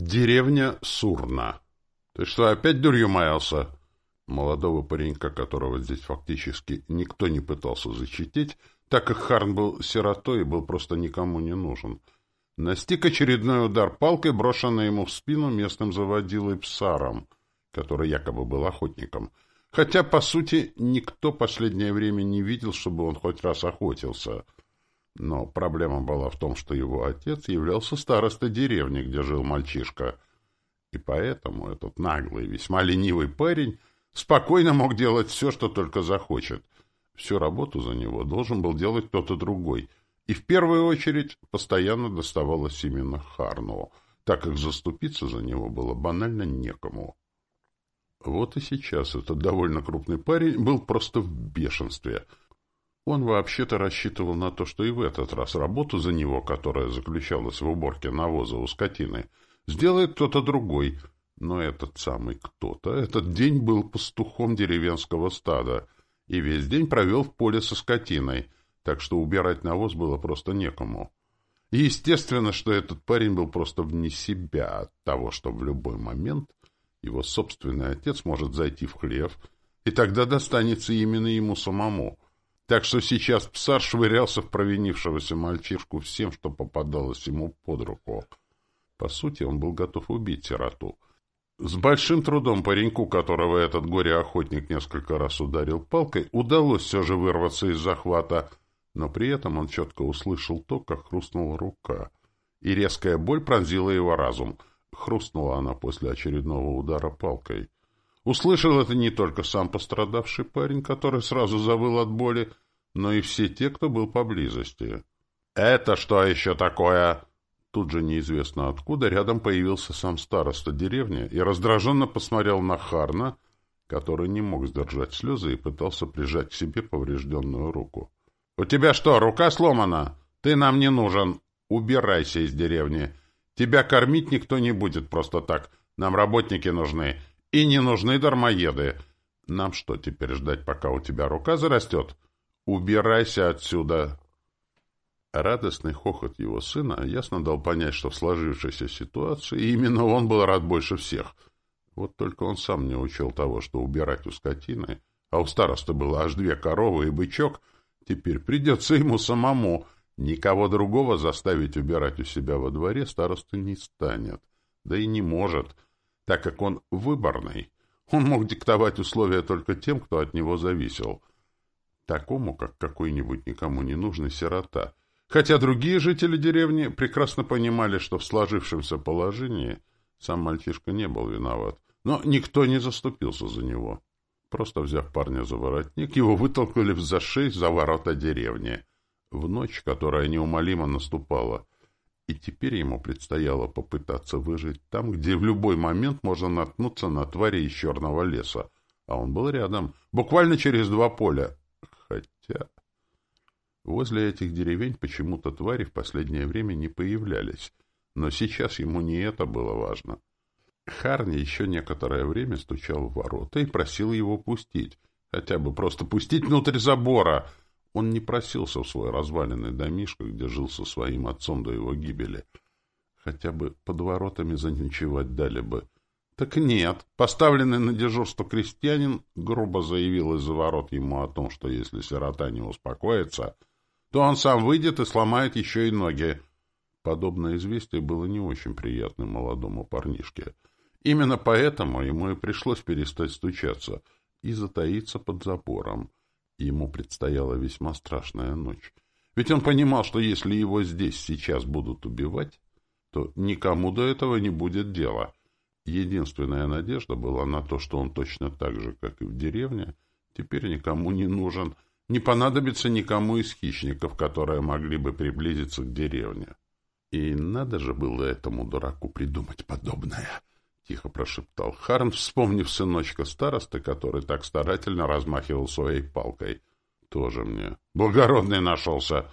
Деревня Сурна. Ты что, опять дурью маялся? Молодого паренька, которого здесь фактически никто не пытался защитить, так как Харн был сиротой и был просто никому не нужен. Настиг очередной удар палкой, брошенный ему в спину местным заводилой псаром, который якобы был охотником. Хотя, по сути, никто последнее время не видел, чтобы он хоть раз охотился — но проблема была в том, что его отец являлся старостой деревни, где жил мальчишка. И поэтому этот наглый, весьма ленивый парень спокойно мог делать все, что только захочет. Всю работу за него должен был делать кто-то другой. И в первую очередь постоянно доставалось именно Харну, так как заступиться за него было банально некому. Вот и сейчас этот довольно крупный парень был просто в бешенстве — он вообще-то рассчитывал на то, что и в этот раз работу за него, которая заключалась в уборке навоза у скотины, сделает кто-то другой. Но этот самый кто-то этот день был пастухом деревенского стада и весь день провел в поле со скотиной, так что убирать навоз было просто некому. Естественно, что этот парень был просто вне себя от того, что в любой момент его собственный отец может зайти в хлев, и тогда достанется именно ему самому — так что сейчас псар швырялся в провинившегося мальчишку всем, что попадалось ему под руку. По сути, он был готов убить сироту. С большим трудом пареньку, которого этот горе-охотник несколько раз ударил палкой, удалось все же вырваться из захвата, но при этом он четко услышал то, как хрустнула рука. И резкая боль пронзила его разум. Хрустнула она после очередного удара палкой. Услышал это не только сам пострадавший парень, который сразу завыл от боли, но и все те, кто был поблизости. «Это что еще такое?» Тут же неизвестно откуда рядом появился сам староста деревни и раздраженно посмотрел на Харна, который не мог сдержать слезы и пытался прижать к себе поврежденную руку. «У тебя что, рука сломана? Ты нам не нужен. Убирайся из деревни. Тебя кормить никто не будет просто так. Нам работники нужны. И не нужны дармоеды. Нам что, теперь ждать, пока у тебя рука зарастет? Убирайся отсюда!» Радостный хохот его сына ясно дал понять, что в сложившейся ситуации именно он был рад больше всех. Вот только он сам не учел того, что убирать у скотины, а у староста было аж две коровы и бычок, теперь придется ему самому. Никого другого заставить убирать у себя во дворе староста не станет. Да и не может — так как он выборный. Он мог диктовать условия только тем, кто от него зависел. Такому, как какой-нибудь никому не нужный сирота. Хотя другие жители деревни прекрасно понимали, что в сложившемся положении сам мальчишка не был виноват. Но никто не заступился за него. Просто взяв парня за воротник, его вытолкнули в зашей за ворота деревни. В ночь, которая неумолимо наступала — и теперь ему предстояло попытаться выжить там, где в любой момент можно наткнуться на твари из черного леса. А он был рядом, буквально через два поля. Хотя... Возле этих деревень почему-то твари в последнее время не появлялись. Но сейчас ему не это было важно. Харни еще некоторое время стучал в ворота и просил его пустить. Хотя бы просто пустить внутрь забора — он не просился в свой разваленный домишко, где жил со своим отцом до его гибели. Хотя бы под воротами заночевать дали бы. Так нет, поставленный на дежурство крестьянин грубо заявил из-за ворот ему о том, что если сирота не успокоится, то он сам выйдет и сломает еще и ноги. Подобное известие было не очень приятным молодому парнишке. Именно поэтому ему и пришлось перестать стучаться и затаиться под забором. Ему предстояла весьма страшная ночь. Ведь он понимал, что если его здесь сейчас будут убивать, то никому до этого не будет дела. Единственная надежда была на то, что он точно так же, как и в деревне, теперь никому не нужен, не понадобится никому из хищников, которые могли бы приблизиться к деревне. И надо же было этому дураку придумать подобное. — тихо прошептал Харн, вспомнив сыночка старосты, который так старательно размахивал своей палкой. — Тоже мне. Благородный нашелся.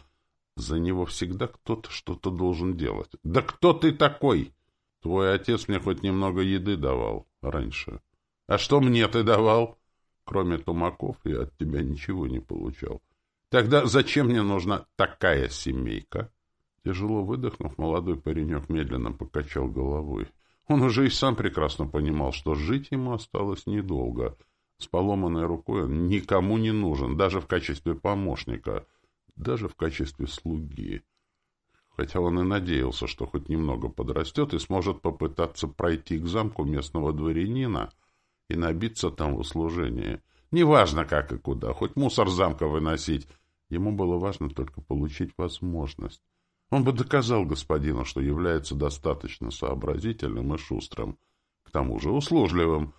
За него всегда кто-то что-то должен делать. — Да кто ты такой? Твой отец мне хоть немного еды давал раньше. — А что мне ты давал? Кроме тумаков я от тебя ничего не получал. Тогда зачем мне нужна такая семейка? Тяжело выдохнув, молодой паренек медленно покачал головой. — Он уже и сам прекрасно понимал, что жить ему осталось недолго. С поломанной рукой он никому не нужен, даже в качестве помощника, даже в качестве слуги. Хотя он и надеялся, что хоть немного подрастет и сможет попытаться пройти к замку местного дворянина и набиться там в услужение. Неважно как и куда, хоть мусор замка выносить. Ему было важно только получить возможность. Он бы доказал господину, что является достаточно сообразительным и шустрым, к тому же услужливым.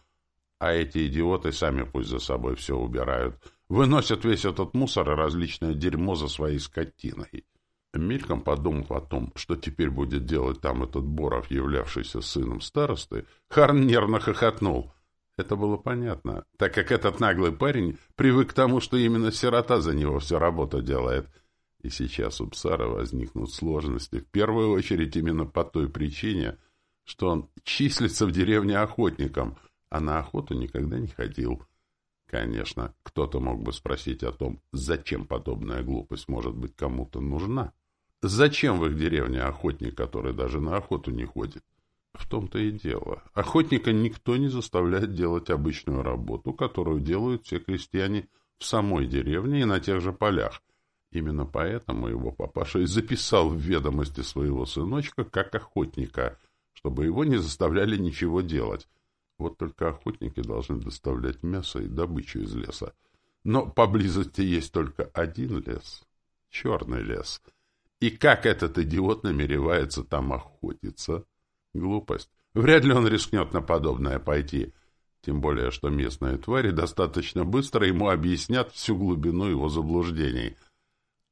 А эти идиоты сами пусть за собой все убирают, выносят весь этот мусор и различное дерьмо за своей скотиной. Мельком подумав о том, что теперь будет делать там этот Боров, являвшийся сыном старосты, Харн нервно хохотнул. Это было понятно, так как этот наглый парень привык к тому, что именно сирота за него всю работу делает — и сейчас у Псара возникнут сложности, в первую очередь именно по той причине, что он числится в деревне охотником, а на охоту никогда не ходил. Конечно, кто-то мог бы спросить о том, зачем подобная глупость может быть кому-то нужна. Зачем в их деревне охотник, который даже на охоту не ходит? В том-то и дело. Охотника никто не заставляет делать обычную работу, которую делают все крестьяне в самой деревне и на тех же полях. Именно поэтому его папаша и записал в ведомости своего сыночка как охотника, чтобы его не заставляли ничего делать. Вот только охотники должны доставлять мясо и добычу из леса. Но поблизости есть только один лес — черный лес. И как этот идиот намеревается там охотиться? Глупость. Вряд ли он рискнет на подобное пойти. Тем более, что местные твари достаточно быстро ему объяснят всю глубину его заблуждений —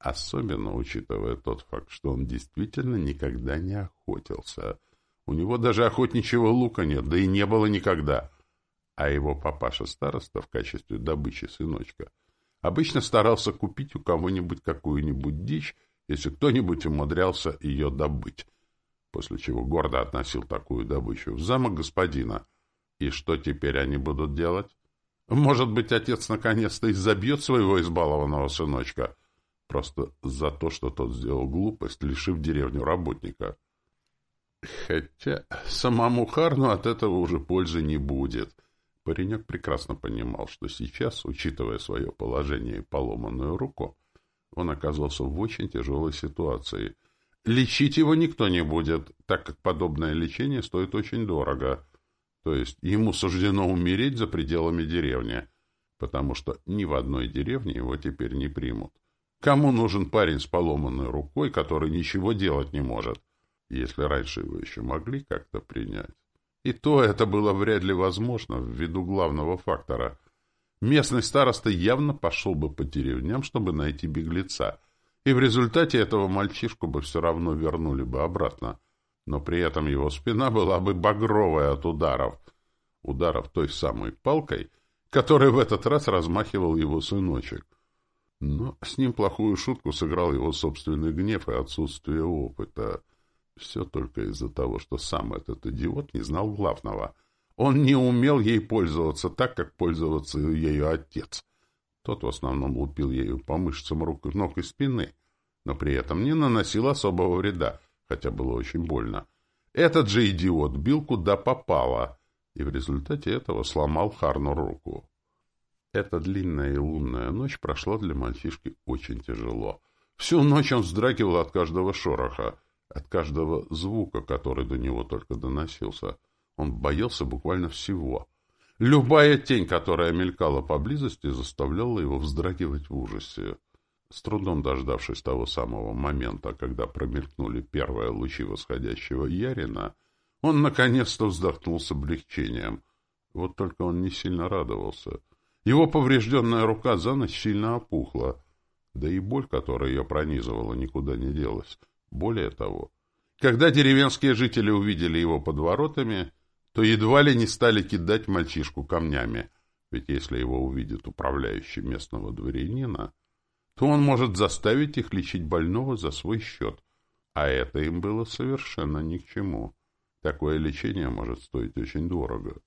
Особенно учитывая тот факт, что он действительно никогда не охотился. У него даже охотничьего лука нет, да и не было никогда. А его папаша-староста в качестве добычи сыночка обычно старался купить у кого-нибудь какую-нибудь дичь, если кто-нибудь умудрялся ее добыть, после чего гордо относил такую добычу в замок господина. И что теперь они будут делать? Может быть, отец наконец-то изобьет своего избалованного сыночка — Просто за то, что тот сделал глупость, лишив деревню работника. Хотя самому Харну от этого уже пользы не будет. Паренек прекрасно понимал, что сейчас, учитывая свое положение и поломанную руку, он оказался в очень тяжелой ситуации. Лечить его никто не будет, так как подобное лечение стоит очень дорого. То есть ему суждено умереть за пределами деревни, потому что ни в одной деревне его теперь не примут. Кому нужен парень с поломанной рукой, который ничего делать не может, если раньше его еще могли как-то принять? И то это было вряд ли возможно ввиду главного фактора. Местный староста явно пошел бы по деревням, чтобы найти беглеца, и в результате этого мальчишку бы все равно вернули бы обратно. Но при этом его спина была бы багровая от ударов. Ударов той самой палкой, которой в этот раз размахивал его сыночек. Но с ним плохую шутку сыграл его собственный гнев и отсутствие опыта. Все только из-за того, что сам этот идиот не знал главного. Он не умел ей пользоваться так, как пользоваться ею отец. Тот в основном лупил ею по мышцам рук, ног и спины, но при этом не наносил особого вреда, хотя было очень больно. Этот же идиот бил куда попало, и в результате этого сломал Харну руку. Эта длинная и лунная ночь прошла для мальчишки очень тяжело. Всю ночь он вздрагивал от каждого шороха, от каждого звука, который до него только доносился. Он боялся буквально всего. Любая тень, которая мелькала поблизости, заставляла его вздрагивать в ужасе. С трудом дождавшись того самого момента, когда промелькнули первые лучи восходящего Ярина, он наконец-то вздохнул с облегчением. Вот только он не сильно радовался — его поврежденная рука за ночь сильно опухла, да и боль, которая ее пронизывала, никуда не делась. Более того, когда деревенские жители увидели его под воротами, то едва ли не стали кидать мальчишку камнями, ведь если его увидит управляющий местного дворянина, то он может заставить их лечить больного за свой счет, а это им было совершенно ни к чему. Такое лечение может стоить очень дорого.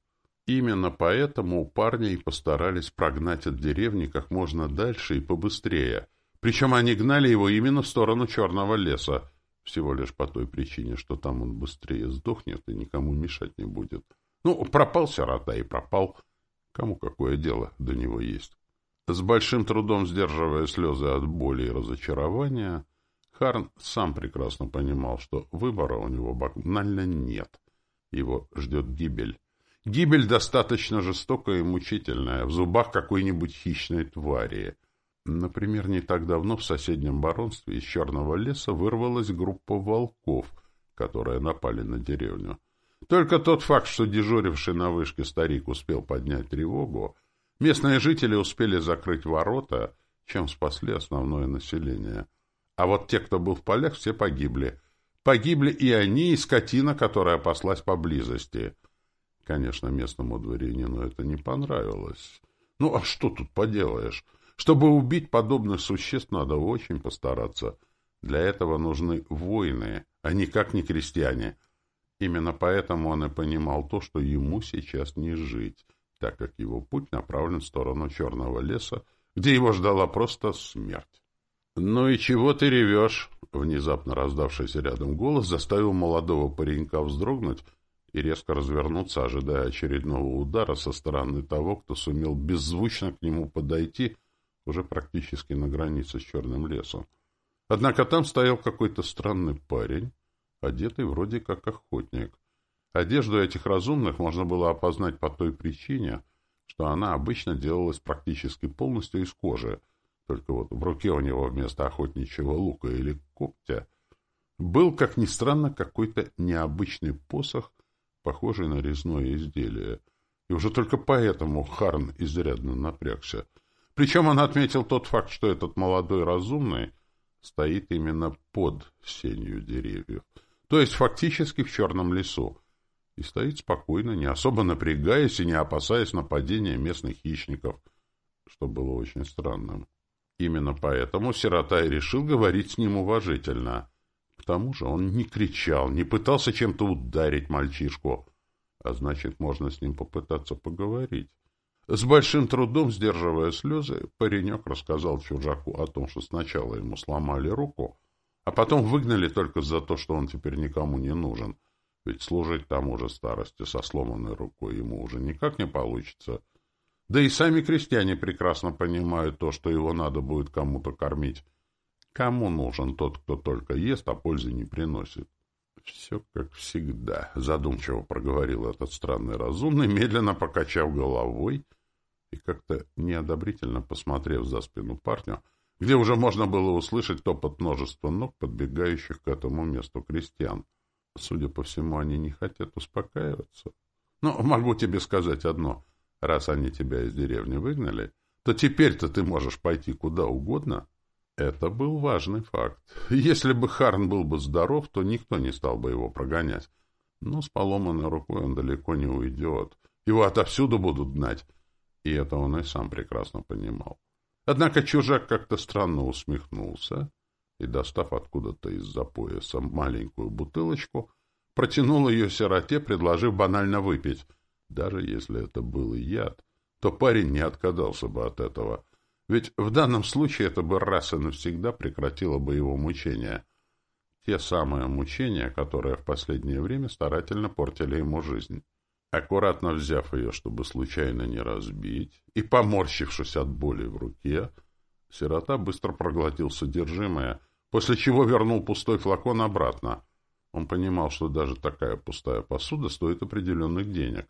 Именно поэтому парни и постарались прогнать от деревни как можно дальше и побыстрее. Причем они гнали его именно в сторону черного леса. Всего лишь по той причине, что там он быстрее сдохнет и никому мешать не будет. Ну, пропал сирота и пропал. Кому какое дело до него есть? С большим трудом сдерживая слезы от боли и разочарования, Харн сам прекрасно понимал, что выбора у него банально нет. Его ждет гибель. Гибель достаточно жестокая и мучительная, в зубах какой-нибудь хищной твари. Например, не так давно в соседнем баронстве из черного леса вырвалась группа волков, которые напали на деревню. Только тот факт, что дежуривший на вышке старик успел поднять тревогу, местные жители успели закрыть ворота, чем спасли основное население. А вот те, кто был в полях, все погибли. Погибли и они, и скотина, которая паслась поблизости — Конечно, местному дворянину это не понравилось. Ну, а что тут поделаешь? Чтобы убить подобных существ, надо очень постараться. Для этого нужны воины, а никак не крестьяне. Именно поэтому он и понимал то, что ему сейчас не жить, так как его путь направлен в сторону Черного леса, где его ждала просто смерть. «Ну и чего ты ревешь?» Внезапно раздавшийся рядом голос заставил молодого паренька вздрогнуть и резко развернуться, ожидая очередного удара со стороны того, кто сумел беззвучно к нему подойти уже практически на границе с черным лесом. Однако там стоял какой-то странный парень, одетый вроде как охотник. Одежду этих разумных можно было опознать по той причине, что она обычно делалась практически полностью из кожи, только вот в руке у него вместо охотничьего лука или когтя был, как ни странно, какой-то необычный посох похожий на резное изделие. И уже только поэтому Харн изрядно напрягся. Причем он отметил тот факт, что этот молодой разумный стоит именно под сенью деревьев. То есть фактически в черном лесу. И стоит спокойно, не особо напрягаясь и не опасаясь нападения местных хищников, что было очень странным. Именно поэтому сирота и решил говорить с ним уважительно — тому же он не кричал, не пытался чем-то ударить мальчишку, а значит, можно с ним попытаться поговорить. С большим трудом, сдерживая слезы, паренек рассказал чужаку о том, что сначала ему сломали руку, а потом выгнали только за то, что он теперь никому не нужен. Ведь служить тому же старости со сломанной рукой ему уже никак не получится. Да и сами крестьяне прекрасно понимают то, что его надо будет кому-то кормить. Кому нужен тот, кто только ест, а пользы не приносит? Все как всегда, задумчиво проговорил этот странный разумный, медленно покачав головой и как-то неодобрительно посмотрев за спину парня, где уже можно было услышать топот множества ног, подбегающих к этому месту крестьян. Судя по всему, они не хотят успокаиваться. Но могу тебе сказать одно. Раз они тебя из деревни выгнали, то теперь-то ты можешь пойти куда угодно, это был важный факт. Если бы Харн был бы здоров, то никто не стал бы его прогонять. Но с поломанной рукой он далеко не уйдет. Его отовсюду будут гнать. И это он и сам прекрасно понимал. Однако чужак как-то странно усмехнулся и, достав откуда-то из-за пояса маленькую бутылочку, протянул ее сироте, предложив банально выпить. Даже если это был яд, то парень не отказался бы от этого — ведь в данном случае это бы раз и навсегда прекратило бы его мучения. Те самые мучения, которые в последнее время старательно портили ему жизнь. Аккуратно взяв ее, чтобы случайно не разбить, и поморщившись от боли в руке, сирота быстро проглотил содержимое, после чего вернул пустой флакон обратно. Он понимал, что даже такая пустая посуда стоит определенных денег.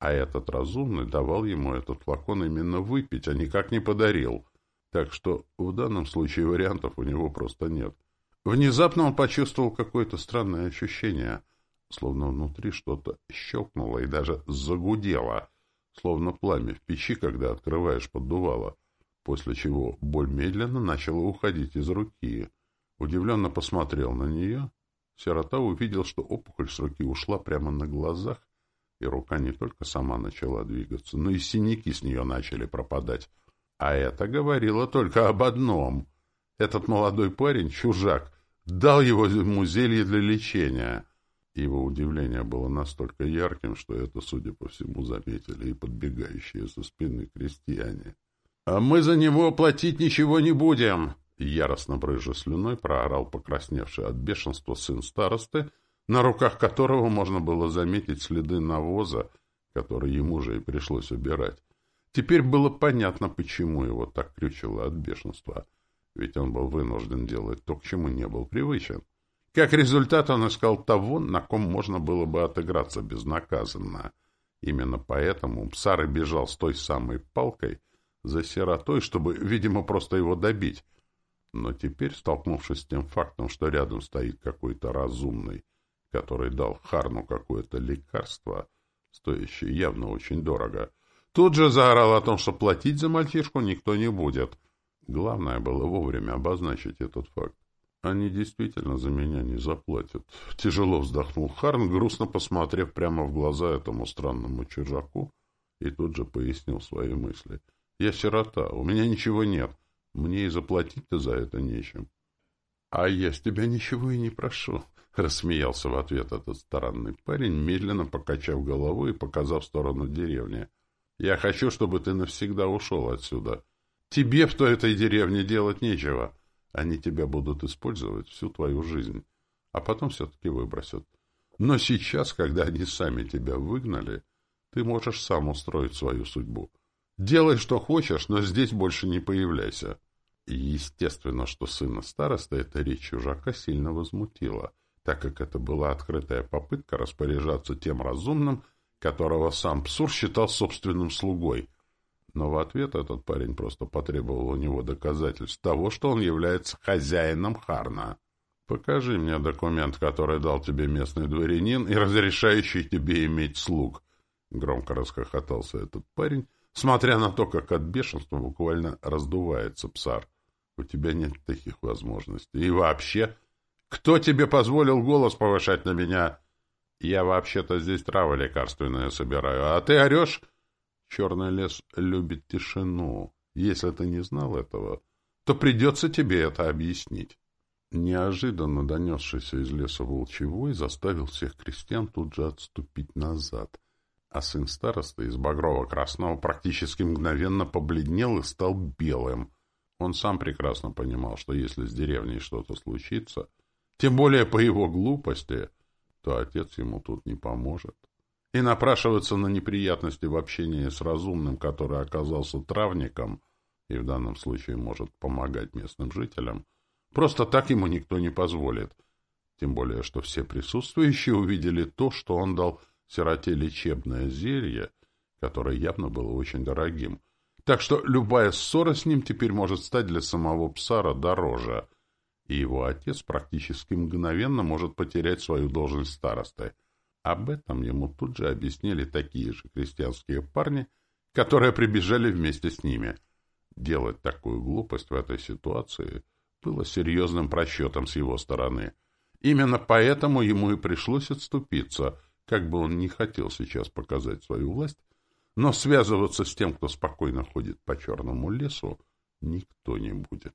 А этот разумный давал ему этот флакон именно выпить, а никак не подарил. Так что в данном случае вариантов у него просто нет. Внезапно он почувствовал какое-то странное ощущение, словно внутри что-то щелкнуло и даже загудело, словно пламя в печи, когда открываешь поддувало, после чего боль медленно начала уходить из руки. Удивленно посмотрел на нее. Сирота увидел, что опухоль с руки ушла прямо на глазах, и рука не только сама начала двигаться, но и синяки с нее начали пропадать. А это говорило только об одном. Этот молодой парень, чужак, дал его ему зелье для лечения. Его удивление было настолько ярким, что это, судя по всему, заметили и подбегающие со спины крестьяне. — А мы за него платить ничего не будем. Яростно брыжа слюной проорал покрасневший от бешенства сын старосты, на руках которого можно было заметить следы навоза, который ему же и пришлось убирать. Теперь было понятно, почему его так крючило от бешенства, ведь он был вынужден делать то, к чему не был привычен. Как результат, он искал того, на ком можно было бы отыграться безнаказанно. Именно поэтому Псар и бежал с той самой палкой за сиротой, чтобы, видимо, просто его добить. Но теперь, столкнувшись с тем фактом, что рядом стоит какой-то разумный, который дал Харну какое-то лекарство, стоящее явно очень дорого, тут же заорал о том, что платить за мальчишку никто не будет. Главное было вовремя обозначить этот факт. Они действительно за меня не заплатят. Тяжело вздохнул Харн, грустно посмотрев прямо в глаза этому странному чужаку, и тут же пояснил свои мысли. Я сирота, у меня ничего нет. Мне и заплатить-то за это нечем. — А я с тебя ничего и не прошу, — рассмеялся в ответ этот странный парень, медленно покачав головой и показав в сторону деревни. — Я хочу, чтобы ты навсегда ушел отсюда. Тебе в той этой деревне делать нечего. Они тебя будут использовать всю твою жизнь, а потом все-таки выбросят. Но сейчас, когда они сами тебя выгнали, ты можешь сам устроить свою судьбу. Делай, что хочешь, но здесь больше не появляйся. Естественно, что сына староста эта речь чужака сильно возмутила, так как это была открытая попытка распоряжаться тем разумным, которого сам Псур считал собственным слугой. Но в ответ этот парень просто потребовал у него доказательств того, что он является хозяином Харна. «Покажи мне документ, который дал тебе местный дворянин и разрешающий тебе иметь слуг», — громко расхохотался этот парень, смотря на то, как от бешенства буквально раздувается псар. У тебя нет таких возможностей. И вообще, кто тебе позволил голос повышать на меня? Я вообще-то здесь травы лекарственные собираю, а ты орешь? Черный лес любит тишину. Если ты не знал этого, то придется тебе это объяснить. Неожиданно донесшийся из леса волчевой заставил всех крестьян тут же отступить назад — а сын старосты из багрово-красного практически мгновенно побледнел и стал белым. Он сам прекрасно понимал, что если с деревней что-то случится, тем более по его глупости, то отец ему тут не поможет. И напрашиваться на неприятности в общении с разумным, который оказался травником и в данном случае может помогать местным жителям, просто так ему никто не позволит. Тем более, что все присутствующие увидели то, что он дал сироте лечебное зелье, которое явно было очень дорогим. Так что любая ссора с ним теперь может стать для самого Псара дороже, и его отец практически мгновенно может потерять свою должность старосты. Об этом ему тут же объяснили такие же крестьянские парни, которые прибежали вместе с ними. Делать такую глупость в этой ситуации было серьезным просчетом с его стороны. Именно поэтому ему и пришлось отступиться — как бы он ни хотел сейчас показать свою власть, но связываться с тем, кто спокойно ходит по черному лесу, никто не будет.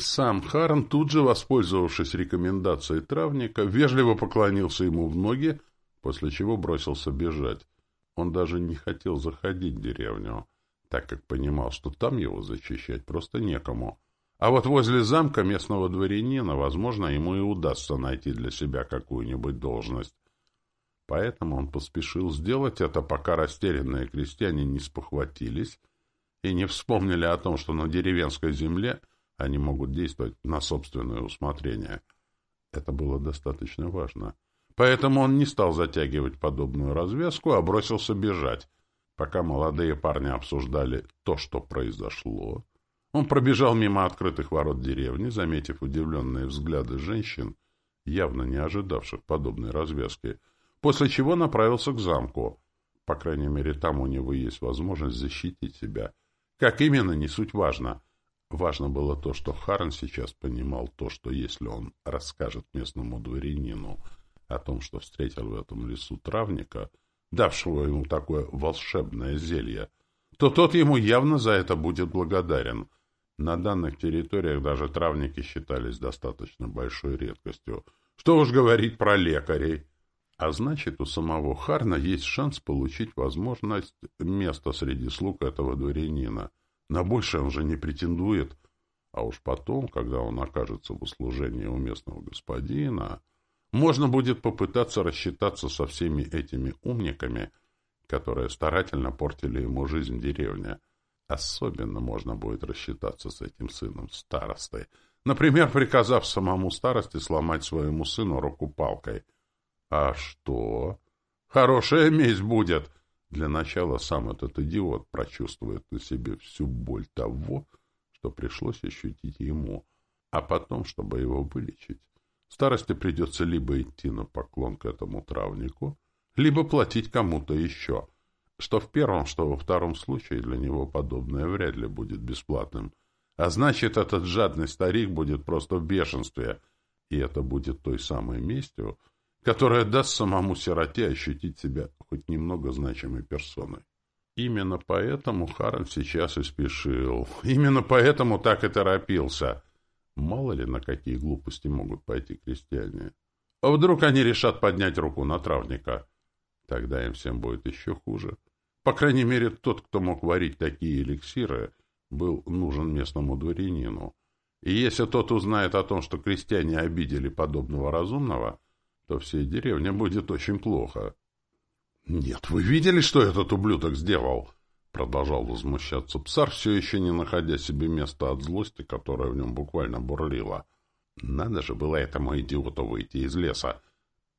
Сам Харн, тут же воспользовавшись рекомендацией травника, вежливо поклонился ему в ноги, после чего бросился бежать. Он даже не хотел заходить в деревню, так как понимал, что там его защищать просто некому. А вот возле замка местного дворянина, возможно, ему и удастся найти для себя какую-нибудь должность. Поэтому он поспешил сделать это, пока растерянные крестьяне не спохватились и не вспомнили о том, что на деревенской земле они могут действовать на собственное усмотрение. Это было достаточно важно. Поэтому он не стал затягивать подобную развязку, а бросился бежать. Пока молодые парни обсуждали то, что произошло, он пробежал мимо открытых ворот деревни, заметив удивленные взгляды женщин, явно не ожидавших подобной развязки, после чего направился к замку. По крайней мере, там у него есть возможность защитить себя. Как именно, не суть важно. Важно было то, что Харн сейчас понимал то, что если он расскажет местному дворянину о том, что встретил в этом лесу травника, давшего ему такое волшебное зелье, то тот ему явно за это будет благодарен. На данных территориях даже травники считались достаточно большой редкостью. Что уж говорить про лекарей. А значит, у самого Харна есть шанс получить возможность места среди слуг этого дворянина. На большее он же не претендует. А уж потом, когда он окажется в услужении у местного господина, можно будет попытаться рассчитаться со всеми этими умниками, которые старательно портили ему жизнь в деревне. Особенно можно будет рассчитаться с этим сыном старостой, например, приказав самому старости сломать своему сыну руку палкой. А что? Хорошая месть будет! Для начала сам этот идиот прочувствует на себе всю боль того, что пришлось ощутить ему, а потом, чтобы его вылечить, старости придется либо идти на поклон к этому травнику, либо платить кому-то еще, что в первом, что во втором случае для него подобное вряд ли будет бесплатным. А значит, этот жадный старик будет просто в бешенстве, и это будет той самой местью, которая даст самому сироте ощутить себя хоть немного значимой персоной. Именно поэтому Харан сейчас и спешил. Именно поэтому так и торопился. Мало ли, на какие глупости могут пойти крестьяне. А вдруг они решат поднять руку на травника? Тогда им всем будет еще хуже. По крайней мере, тот, кто мог варить такие эликсиры, был нужен местному дворянину. И если тот узнает о том, что крестьяне обидели подобного разумного, то всей деревне будет очень плохо. «Нет, вы видели, что этот ублюдок сделал?» Продолжал возмущаться псар, все еще не находя себе места от злости, которая в нем буквально бурлила. «Надо же было этому идиоту выйти из леса!»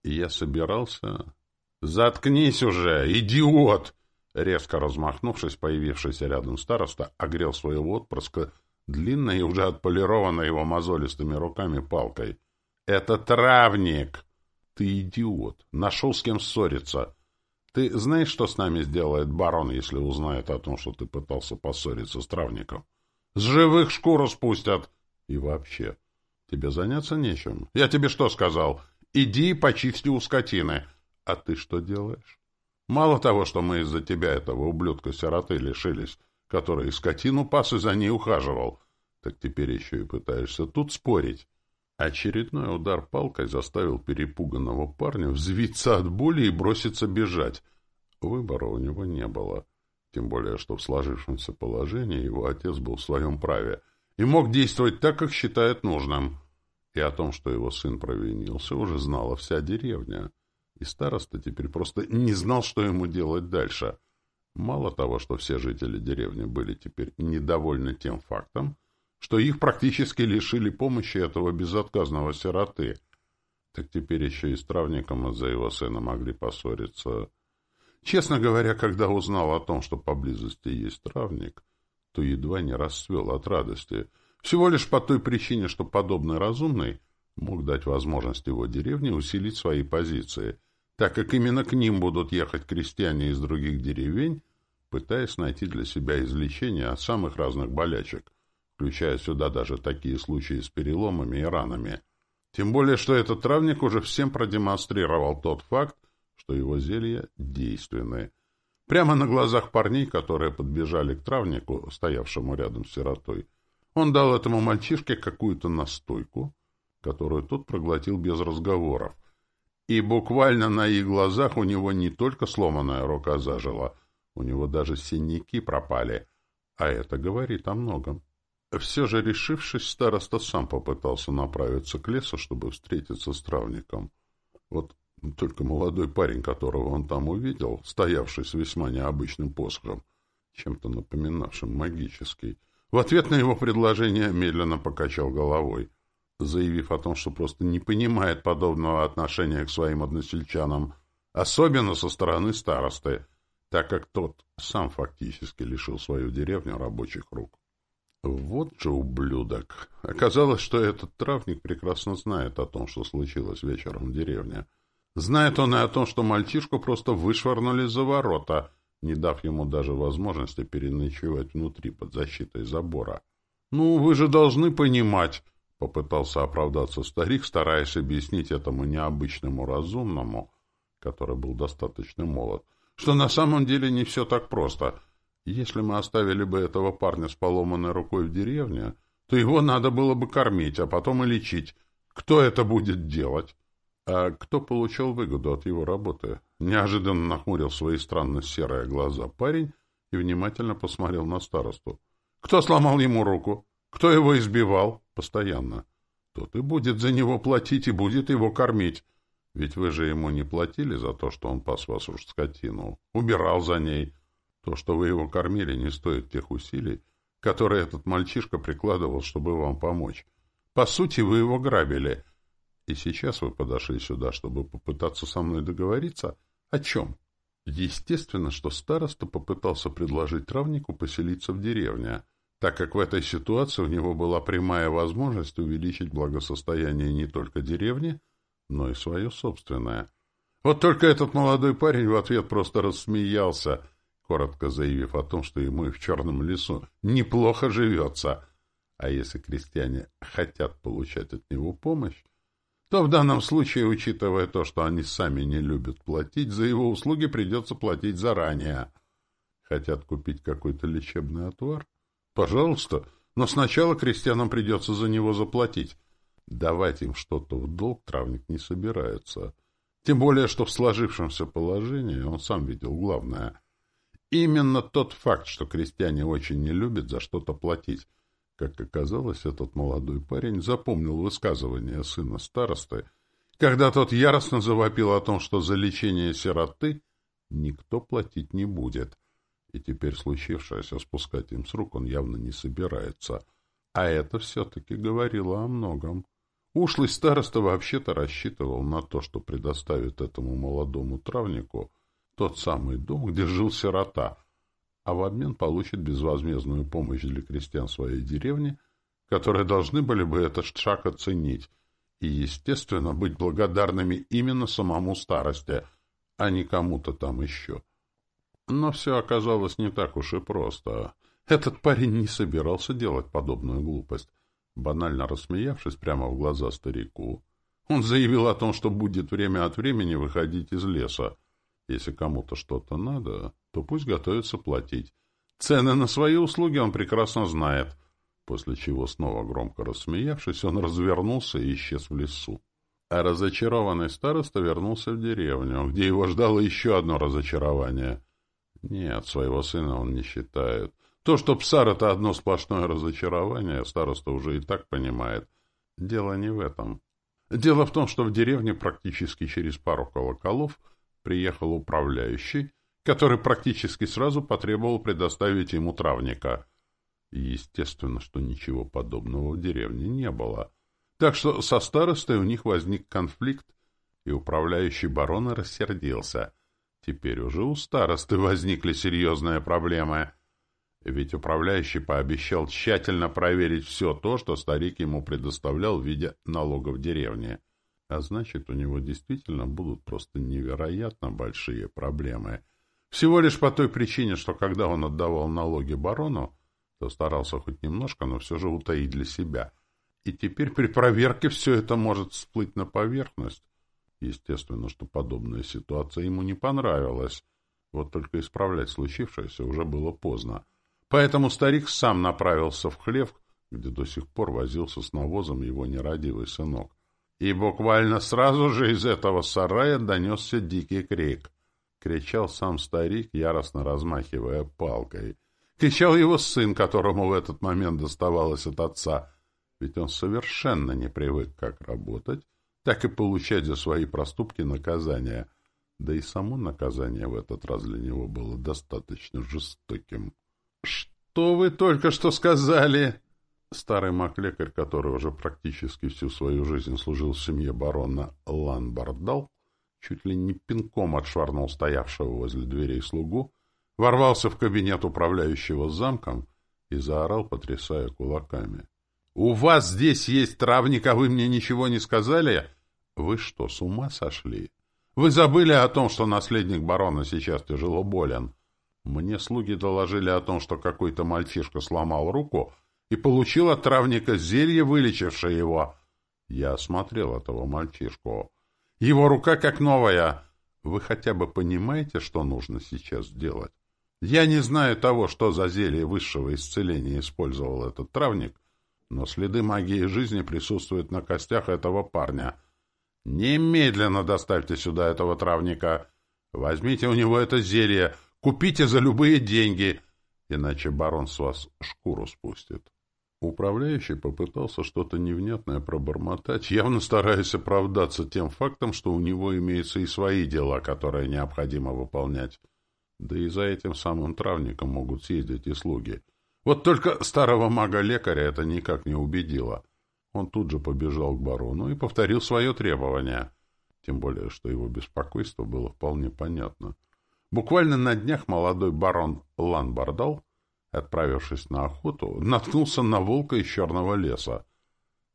И я собирался... «Заткнись уже, идиот!» Резко размахнувшись, появившийся рядом староста, огрел своего отпрыска длинной и уже отполированной его мозолистыми руками палкой. «Это травник!» «Ты идиот! Нашел с кем ссориться!» Ты знаешь, что с нами сделает барон, если узнает о том, что ты пытался поссориться с травником? С живых шкуру спустят. И вообще, тебе заняться нечем. Я тебе что сказал? Иди и почисти у скотины. А ты что делаешь? Мало того, что мы из-за тебя этого ублюдка-сироты лишились, который скотину пас и за ней ухаживал, так теперь еще и пытаешься тут спорить. Очередной удар палкой заставил перепуганного парня взвиться от боли и броситься бежать. Выбора у него не было. Тем более, что в сложившемся положении его отец был в своем праве и мог действовать так, как считает нужным. И о том, что его сын провинился, уже знала вся деревня. И староста теперь просто не знал, что ему делать дальше. Мало того, что все жители деревни были теперь недовольны тем фактом, что их практически лишили помощи этого безотказного сироты. Так теперь еще и с травником из-за его сына могли поссориться. Честно говоря, когда узнал о том, что поблизости есть травник, то едва не расцвел от радости. Всего лишь по той причине, что подобный разумный мог дать возможность его деревне усилить свои позиции, так как именно к ним будут ехать крестьяне из других деревень, пытаясь найти для себя излечение от самых разных болячек включая сюда даже такие случаи с переломами и ранами. Тем более, что этот травник уже всем продемонстрировал тот факт, что его зелья действенные. Прямо на глазах парней, которые подбежали к травнику, стоявшему рядом с сиротой, он дал этому мальчишке какую-то настойку, которую тот проглотил без разговоров. И буквально на их глазах у него не только сломанная рука зажила, у него даже синяки пропали, а это говорит о многом. Все же, решившись, староста сам попытался направиться к лесу, чтобы встретиться с травником. Вот только молодой парень, которого он там увидел, стоявший с весьма необычным посохом, чем-то напоминавшим магический, в ответ на его предложение медленно покачал головой, заявив о том, что просто не понимает подобного отношения к своим односельчанам, особенно со стороны старосты, так как тот сам фактически лишил свою деревню рабочих рук. Вот же ублюдок! Оказалось, что этот травник прекрасно знает о том, что случилось вечером в деревне. Знает он и о том, что мальчишку просто вышвырнули за ворота, не дав ему даже возможности переночевать внутри под защитой забора. «Ну, вы же должны понимать!» — попытался оправдаться старик, стараясь объяснить этому необычному разумному, который был достаточно молод, что на самом деле не все так просто — если мы оставили бы этого парня с поломанной рукой в деревне, то его надо было бы кормить, а потом и лечить. Кто это будет делать? А кто получал выгоду от его работы? Неожиданно нахмурил свои странно серые глаза парень и внимательно посмотрел на старосту. Кто сломал ему руку? Кто его избивал? Постоянно. Тот и будет за него платить, и будет его кормить. Ведь вы же ему не платили за то, что он пас вас уж скотину. Убирал за ней. То, что вы его кормили, не стоит тех усилий, которые этот мальчишка прикладывал, чтобы вам помочь. По сути, вы его грабили. И сейчас вы подошли сюда, чтобы попытаться со мной договориться? О чем? Естественно, что староста попытался предложить травнику поселиться в деревне, так как в этой ситуации у него была прямая возможность увеличить благосостояние не только деревни, но и свое собственное. Вот только этот молодой парень в ответ просто рассмеялся, коротко заявив о том, что ему и в черном лесу неплохо живется. А если крестьяне хотят получать от него помощь, то в данном случае, учитывая то, что они сами не любят платить, за его услуги придется платить заранее. Хотят купить какой-то лечебный отвар? Пожалуйста, но сначала крестьянам придется за него заплатить. Давать им что-то в долг травник не собирается. Тем более, что в сложившемся положении он сам видел главное. Именно тот факт, что крестьяне очень не любят за что-то платить, как оказалось, этот молодой парень запомнил высказывание сына старосты, когда тот яростно завопил о том, что за лечение сироты никто платить не будет. И теперь случившееся спускать им с рук он явно не собирается. А это все-таки говорило о многом. Ушлый староста вообще-то рассчитывал на то, что предоставит этому молодому травнику тот самый дом, где жил сирота — а в обмен получит безвозмездную помощь для крестьян своей деревни, которые должны были бы этот шаг оценить и, естественно, быть благодарными именно самому старости, а не кому-то там еще. Но все оказалось не так уж и просто. Этот парень не собирался делать подобную глупость. Банально рассмеявшись прямо в глаза старику, он заявил о том, что будет время от времени выходить из леса, если кому-то что-то надо, то пусть готовится платить. Цены на свои услуги он прекрасно знает. После чего, снова громко рассмеявшись, он развернулся и исчез в лесу. А разочарованный староста вернулся в деревню, где его ждало еще одно разочарование. Нет, своего сына он не считает. То, что псар — это одно сплошное разочарование, староста уже и так понимает. Дело не в этом. Дело в том, что в деревне практически через пару колоколов приехал управляющий, который практически сразу потребовал предоставить ему травника. естественно, что ничего подобного в деревне не было. Так что со старостой у них возник конфликт, и управляющий барона рассердился. Теперь уже у старосты возникли серьезные проблемы. Ведь управляющий пообещал тщательно проверить все то, что старик ему предоставлял в виде налогов деревни. А значит, у него действительно будут просто невероятно большие проблемы. Всего лишь по той причине, что когда он отдавал налоги барону, то старался хоть немножко, но все же утаить для себя. И теперь при проверке все это может всплыть на поверхность. Естественно, что подобная ситуация ему не понравилась. Вот только исправлять случившееся уже было поздно. Поэтому старик сам направился в хлев, где до сих пор возился с навозом его нерадивый сынок. И буквально сразу же из этого сарая донесся дикий крик. Кричал сам старик, яростно размахивая палкой. Кричал его сын, которому в этот момент доставалось от отца, ведь он совершенно не привык как работать, так и получать за свои проступки наказания. Да и само наказание в этот раз для него было достаточно жестоким. — Что вы только что сказали? Старый маг-лекарь, который уже практически всю свою жизнь служил в семье барона Ланбардал, чуть ли не пинком отшвырнул стоявшего возле дверей слугу, ворвался в кабинет управляющего замком и заорал, потрясая кулаками. — У вас здесь есть травник, а вы мне ничего не сказали? Вы что, с ума сошли? Вы забыли о том, что наследник барона сейчас тяжело болен? Мне слуги доложили о том, что какой-то мальчишка сломал руку — и получил от травника зелье, вылечившее его. Я осмотрел этого мальчишку. Его рука как новая. Вы хотя бы понимаете, что нужно сейчас сделать? Я не знаю того, что за зелье высшего исцеления использовал этот травник, но следы магии жизни присутствуют на костях этого парня. Немедленно доставьте сюда этого травника. Возьмите у него это зелье, купите за любые деньги, иначе барон с вас шкуру спустит. Управляющий попытался что-то невнятное пробормотать, явно стараясь оправдаться тем фактом, что у него имеются и свои дела, которые необходимо выполнять. Да и за этим самым травником могут съездить и слуги. Вот только старого мага-лекаря это никак не убедило. Он тут же побежал к барону и повторил свое требование. Тем более, что его беспокойство было вполне понятно. Буквально на днях молодой барон Ланбардал, отправившись на охоту, наткнулся на волка из черного леса.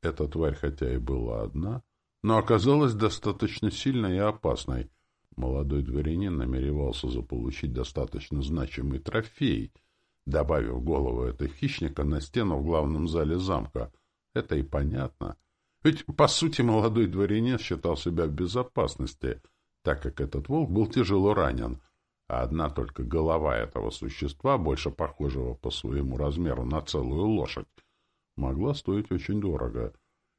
Эта тварь хотя и была одна, но оказалась достаточно сильной и опасной. Молодой дворянин намеревался заполучить достаточно значимый трофей, добавив голову этого хищника на стену в главном зале замка. Это и понятно. Ведь, по сути, молодой дворянин считал себя в безопасности, так как этот волк был тяжело ранен, а одна только голова этого существа, больше похожего по своему размеру на целую лошадь, могла стоить очень дорого.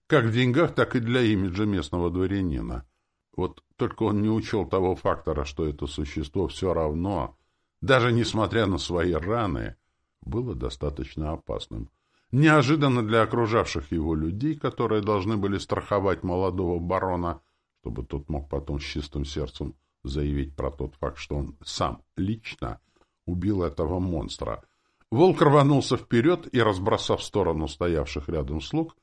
Как в деньгах, так и для имиджа местного дворянина. Вот только он не учел того фактора, что это существо все равно, даже несмотря на свои раны, было достаточно опасным. Неожиданно для окружавших его людей, которые должны были страховать молодого барона, чтобы тот мог потом с чистым сердцем заявить про тот факт, что он сам лично убил этого монстра. Волк рванулся вперед и, разбросав в сторону стоявших рядом слуг,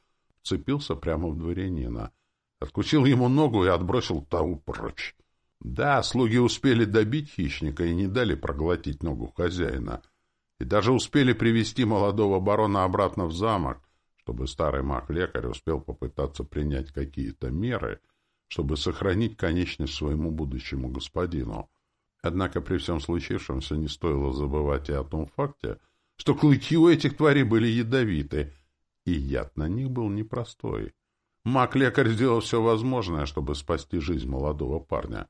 цепился прямо в дворянина — Откусил ему ногу и отбросил того прочь. Да, слуги успели добить хищника и не дали проглотить ногу хозяина. И даже успели привести молодого барона обратно в замок, чтобы старый маг-лекарь успел попытаться принять какие-то меры, чтобы сохранить конечность своему будущему господину. Однако при всем случившемся не стоило забывать и о том факте, что клыки у этих тварей были ядовиты, и яд на них был непростой. Маг-лекарь сделал все возможное, чтобы спасти жизнь молодого парня,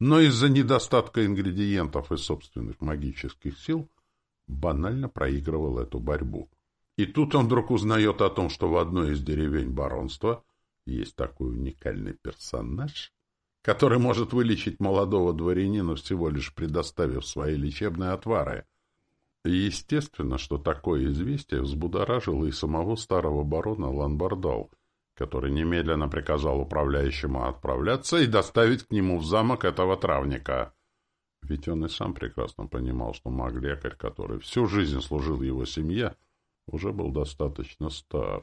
но из-за недостатка ингредиентов и собственных магических сил банально проигрывал эту борьбу. И тут он вдруг узнает о том, что в одной из деревень баронства есть такой уникальный персонаж, который может вылечить молодого дворянина, всего лишь предоставив свои лечебные отвары. Естественно, что такое известие взбудоражило и самого старого барона Ланбардал — который немедленно приказал управляющему отправляться и доставить к нему в замок этого травника. Ведь он и сам прекрасно понимал, что маг-лекарь, который всю жизнь служил его семье, уже был достаточно стар.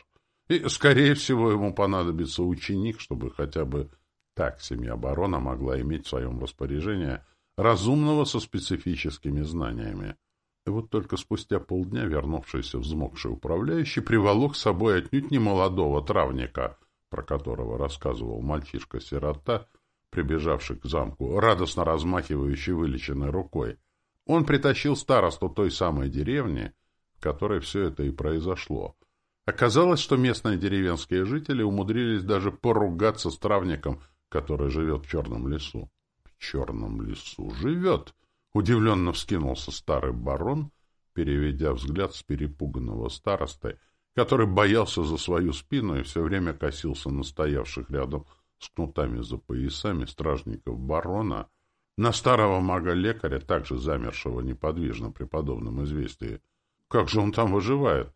И, скорее всего, ему понадобится ученик, чтобы хотя бы так семья барона могла иметь в своем распоряжении разумного со специфическими знаниями. И вот только спустя полдня вернувшийся взмокший управляющий приволок с собой отнюдь не молодого травника, про которого рассказывал мальчишка-сирота, прибежавший к замку, радостно размахивающий вылеченной рукой. Он притащил старосту той самой деревни, в которой все это и произошло. Оказалось, что местные деревенские жители умудрились даже поругаться с травником, который живет в черном лесу. В черном лесу живет! Удивленно вскинулся старый барон, переведя взгляд с перепуганного старосты, который боялся за свою спину и все время косился на стоявших рядом с кнутами за поясами стражников барона, на старого мага-лекаря, также замершего неподвижно при подобном известии. Как же он там выживает?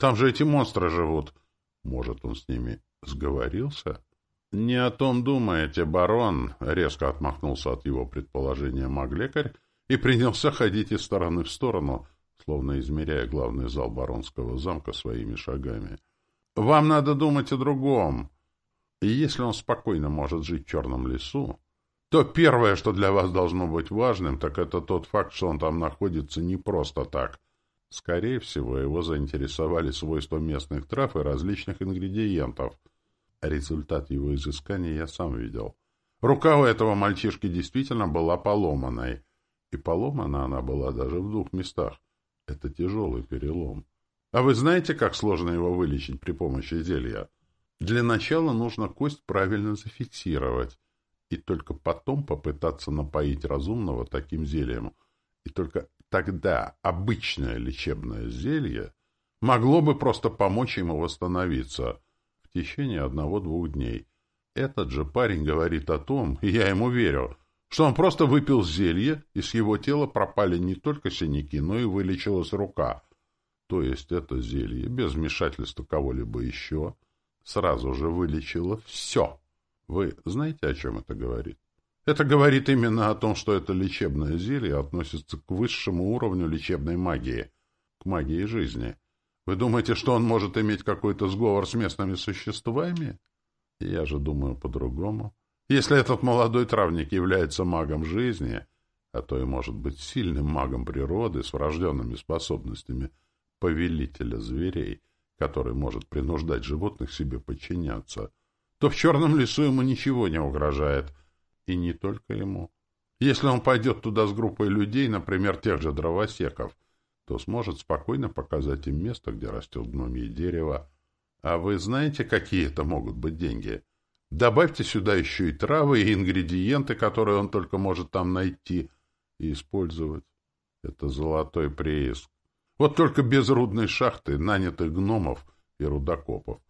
Там же эти монстры живут. Может, он с ними сговорился? — Не о том думаете, барон, — резко отмахнулся от его предположения маг-лекарь, и принялся ходить из стороны в сторону, словно измеряя главный зал баронского замка своими шагами. «Вам надо думать о другом. И если он спокойно может жить в черном лесу, то первое, что для вас должно быть важным, так это тот факт, что он там находится не просто так. Скорее всего, его заинтересовали свойства местных трав и различных ингредиентов. Результат его изыскания я сам видел. Рука у этого мальчишки действительно была поломанной — и поломана она была даже в двух местах. Это тяжелый перелом. А вы знаете, как сложно его вылечить при помощи зелья? Для начала нужно кость правильно зафиксировать, и только потом попытаться напоить разумного таким зельем. И только тогда обычное лечебное зелье могло бы просто помочь ему восстановиться в течение одного-двух дней. Этот же парень говорит о том, и я ему верю, что он просто выпил зелье, и с его тела пропали не только синяки, но и вылечилась рука. То есть это зелье, без вмешательства кого-либо еще, сразу же вылечило все. Вы знаете, о чем это говорит? Это говорит именно о том, что это лечебное зелье относится к высшему уровню лечебной магии, к магии жизни. Вы думаете, что он может иметь какой-то сговор с местными существами? Я же думаю по-другому. Если этот молодой травник является магом жизни, а то и может быть сильным магом природы с врожденными способностями повелителя зверей, который может принуждать животных себе подчиняться, то в черном лесу ему ничего не угрожает. И не только ему. Если он пойдет туда с группой людей, например, тех же дровосеков, то сможет спокойно показать им место, где растет гномье дерево. А вы знаете, какие это могут быть деньги? Добавьте сюда еще и травы, и ингредиенты, которые он только может там найти и использовать. Это золотой прииск. Вот только без рудной шахты, нанятых гномов и рудокопов.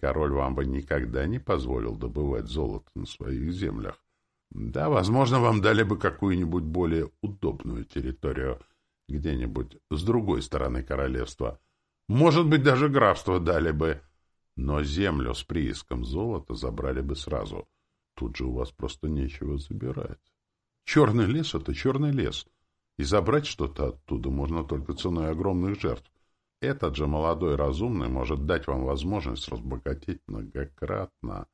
Король вам бы никогда не позволил добывать золото на своих землях. Да, возможно, вам дали бы какую-нибудь более удобную территорию — где-нибудь с другой стороны королевства. Может быть, даже графство дали бы. Но землю с прииском золота забрали бы сразу. Тут же у вас просто нечего забирать. Черный лес — это черный лес. И забрать что-то оттуда можно только ценой огромных жертв. Этот же молодой разумный может дать вам возможность разбогатеть многократно.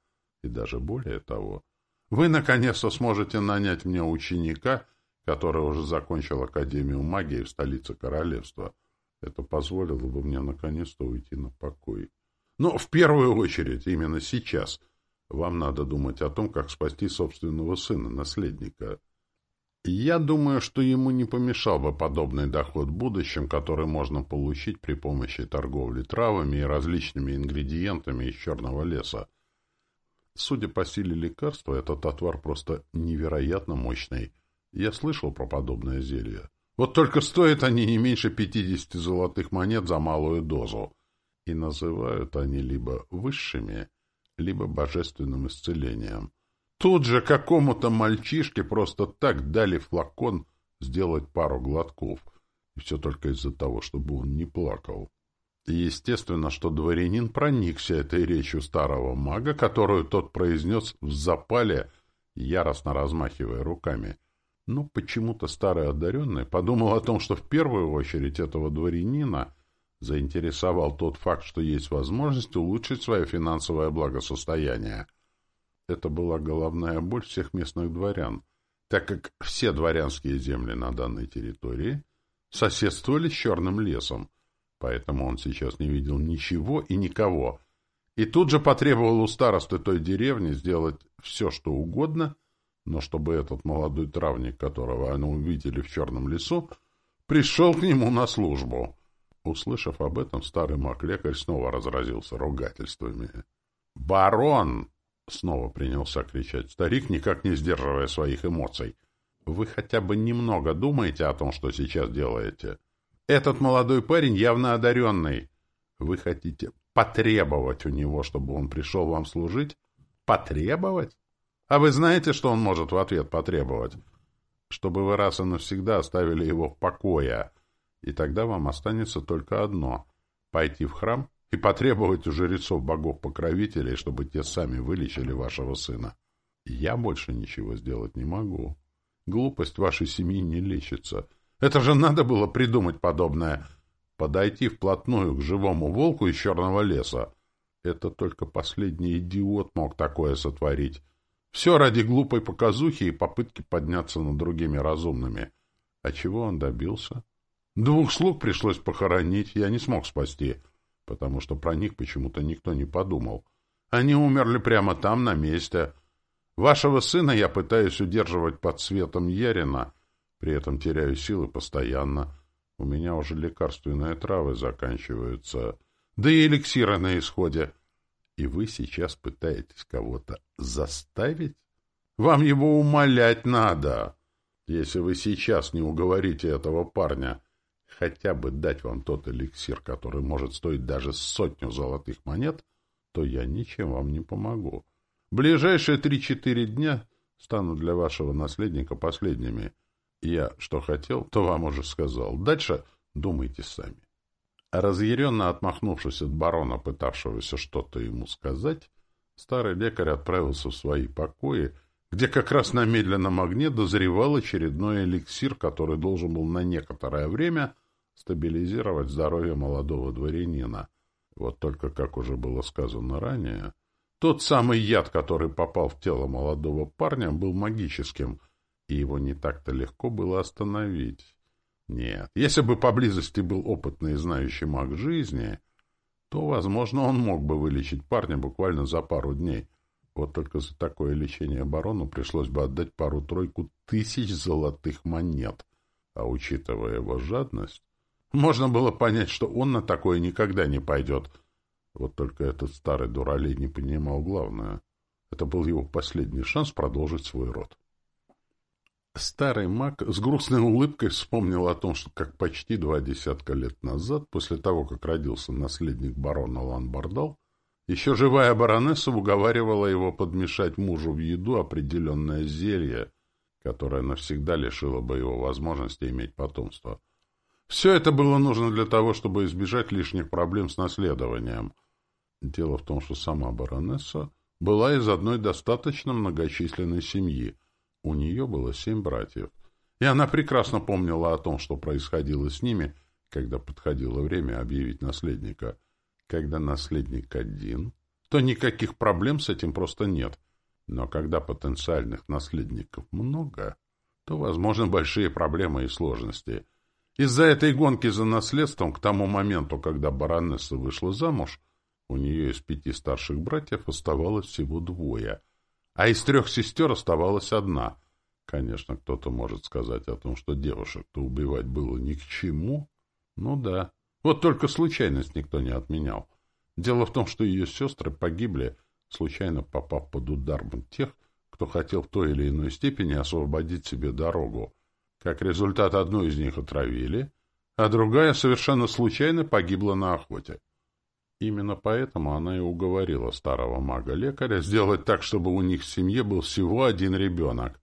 И даже более того. Вы наконец-то сможете нанять мне ученика — который уже закончил Академию магии в столице королевства. Это позволило бы мне наконец-то уйти на покой. Но в первую очередь, именно сейчас, вам надо думать о том, как спасти собственного сына, наследника. Я думаю, что ему не помешал бы подобный доход в будущем, который можно получить при помощи торговли травами и различными ингредиентами из черного леса. Судя по силе лекарства, этот отвар просто невероятно мощный — я слышал про подобное зелье. Вот только стоят они не меньше пятидесяти золотых монет за малую дозу. И называют они либо высшими, либо божественным исцелением. Тут же какому-то мальчишке просто так дали флакон сделать пару глотков. И все только из-за того, чтобы он не плакал. Естественно, что дворянин проникся этой речью старого мага, которую тот произнес в запале, яростно размахивая руками — но почему-то старый одаренный подумал о том, что в первую очередь этого дворянина заинтересовал тот факт, что есть возможность улучшить свое финансовое благосостояние. Это была головная боль всех местных дворян, так как все дворянские земли на данной территории соседствовали с черным лесом, поэтому он сейчас не видел ничего и никого, и тут же потребовал у старосты той деревни сделать все, что угодно — но чтобы этот молодой травник, которого они увидели в черном лесу, пришел к нему на службу. Услышав об этом, старый маг-лекарь снова разразился ругательствами. «Барон!» — снова принялся кричать старик, никак не сдерживая своих эмоций. «Вы хотя бы немного думаете о том, что сейчас делаете? Этот молодой парень явно одаренный. Вы хотите потребовать у него, чтобы он пришел вам служить? Потребовать? А вы знаете, что он может в ответ потребовать? Чтобы вы раз и навсегда оставили его в покое. И тогда вам останется только одно — пойти в храм и потребовать у жрецов богов-покровителей, чтобы те сами вылечили вашего сына. Я больше ничего сделать не могу. Глупость вашей семьи не лечится. Это же надо было придумать подобное. Подойти вплотную к живому волку из черного леса. Это только последний идиот мог такое сотворить. Все ради глупой показухи и попытки подняться над другими разумными. А чего он добился? Двух слуг пришлось похоронить, я не смог спасти, потому что про них почему-то никто не подумал. Они умерли прямо там, на месте. Вашего сына я пытаюсь удерживать под светом Ярина, при этом теряю силы постоянно. У меня уже лекарственные травы заканчиваются, да и эликсиры на исходе. И вы сейчас пытаетесь кого-то заставить? Вам его умолять надо. Если вы сейчас не уговорите этого парня хотя бы дать вам тот эликсир, который может стоить даже сотню золотых монет, то я ничем вам не помогу. Ближайшие три-четыре дня станут для вашего наследника последними. Я что хотел, то вам уже сказал. Дальше думайте сами. Разъяренно отмахнувшись от барона, пытавшегося что-то ему сказать, старый лекарь отправился в свои покои, где как раз на медленном огне дозревал очередной эликсир, который должен был на некоторое время стабилизировать здоровье молодого дворянина. Вот только, как уже было сказано ранее, тот самый яд, который попал в тело молодого парня, был магическим, и его не так-то легко было остановить. Нет, если бы поблизости был опытный и знающий маг жизни, то, возможно, он мог бы вылечить парня буквально за пару дней. Вот только за такое лечение барону пришлось бы отдать пару-тройку тысяч золотых монет. А учитывая его жадность, можно было понять, что он на такое никогда не пойдет. Вот только этот старый дуралей не понимал главное. Это был его последний шанс продолжить свой род. Старый маг с грустной улыбкой вспомнил о том, что как почти два десятка лет назад, после того, как родился наследник барона Ланбардал, еще живая баронесса уговаривала его подмешать мужу в еду определенное зелье, которое навсегда лишило бы его возможности иметь потомство. Все это было нужно для того, чтобы избежать лишних проблем с наследованием. Дело в том, что сама баронесса была из одной достаточно многочисленной семьи. У нее было семь братьев. И она прекрасно помнила о том, что происходило с ними, когда подходило время объявить наследника. Когда наследник один, то никаких проблем с этим просто нет. Но когда потенциальных наследников много, то возможны большие проблемы и сложности — из-за этой гонки за наследством к тому моменту, когда баронесса вышла замуж, у нее из пяти старших братьев оставалось всего двое, а из трех сестер оставалась одна. Конечно, кто-то может сказать о том, что девушек-то убивать было ни к чему. Ну да, вот только случайность никто не отменял. Дело в том, что ее сестры погибли, случайно попав под удар тех, кто хотел в той или иной степени освободить себе дорогу. Как результат, одну из них отравили, а другая совершенно случайно погибла на охоте. Именно поэтому она и уговорила старого мага-лекаря сделать так, чтобы у них в семье был всего один ребенок.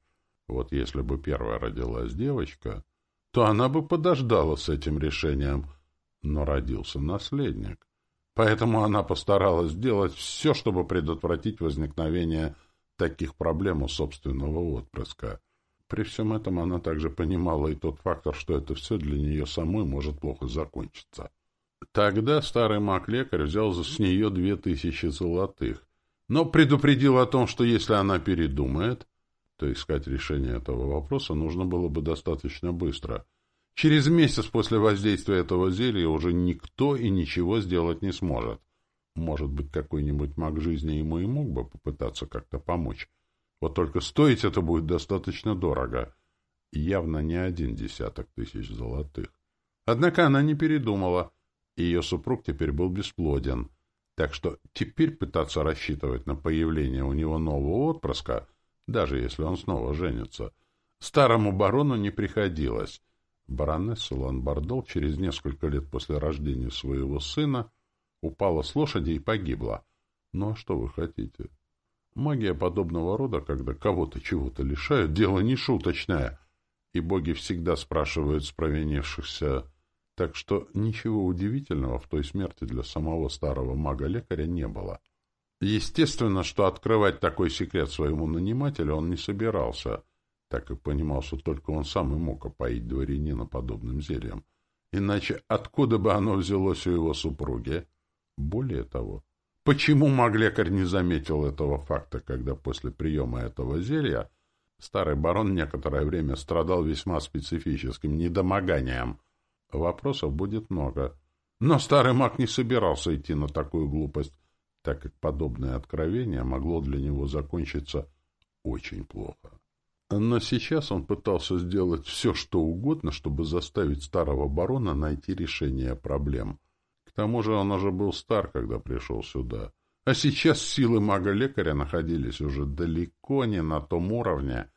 Вот если бы первая родилась девочка, то она бы подождала с этим решением, но родился наследник. Поэтому она постаралась сделать все, чтобы предотвратить возникновение таких проблем у собственного отпрыска. При всем этом она также понимала и тот фактор, что это все для нее самой может плохо закончиться. Тогда старый маг-лекарь взял с нее две тысячи золотых, но предупредил о том, что если она передумает, то искать решение этого вопроса нужно было бы достаточно быстро. Через месяц после воздействия этого зелья уже никто и ничего сделать не сможет. Может быть, какой-нибудь маг жизни ему и мог бы попытаться как-то помочь. Вот только стоить это будет достаточно дорого. Явно не один десяток тысяч золотых. Однако она не передумала. Ее супруг теперь был бесплоден. Так что теперь пытаться рассчитывать на появление у него нового отпрыска, даже если он снова женится, старому барону не приходилось. Баронесса Ланбардол через несколько лет после рождения своего сына упала с лошади и погибла. Ну а что вы хотите? Магия подобного рода, когда кого-то чего-то лишают, дело не шуточное, и боги всегда спрашивают с провинившихся, так что ничего удивительного в той смерти для самого старого мага-лекаря не было. Естественно, что открывать такой секрет своему нанимателю он не собирался, так как понимал, что только он сам и мог опоить дворянина подобным зельем. Иначе откуда бы оно взялось у его супруги? Более того, Почему маг-лекарь не заметил этого факта, когда после приема этого зелья старый барон некоторое время страдал весьма специфическим недомоганием? Вопросов будет много. Но старый маг не собирался идти на такую глупость, так как подобное откровение могло для него закончиться очень плохо. Но сейчас он пытался сделать все, что угодно, чтобы заставить старого барона найти решение проблем — к тому же он уже был стар, когда пришел сюда. А сейчас силы мага-лекаря находились уже далеко не на том уровне,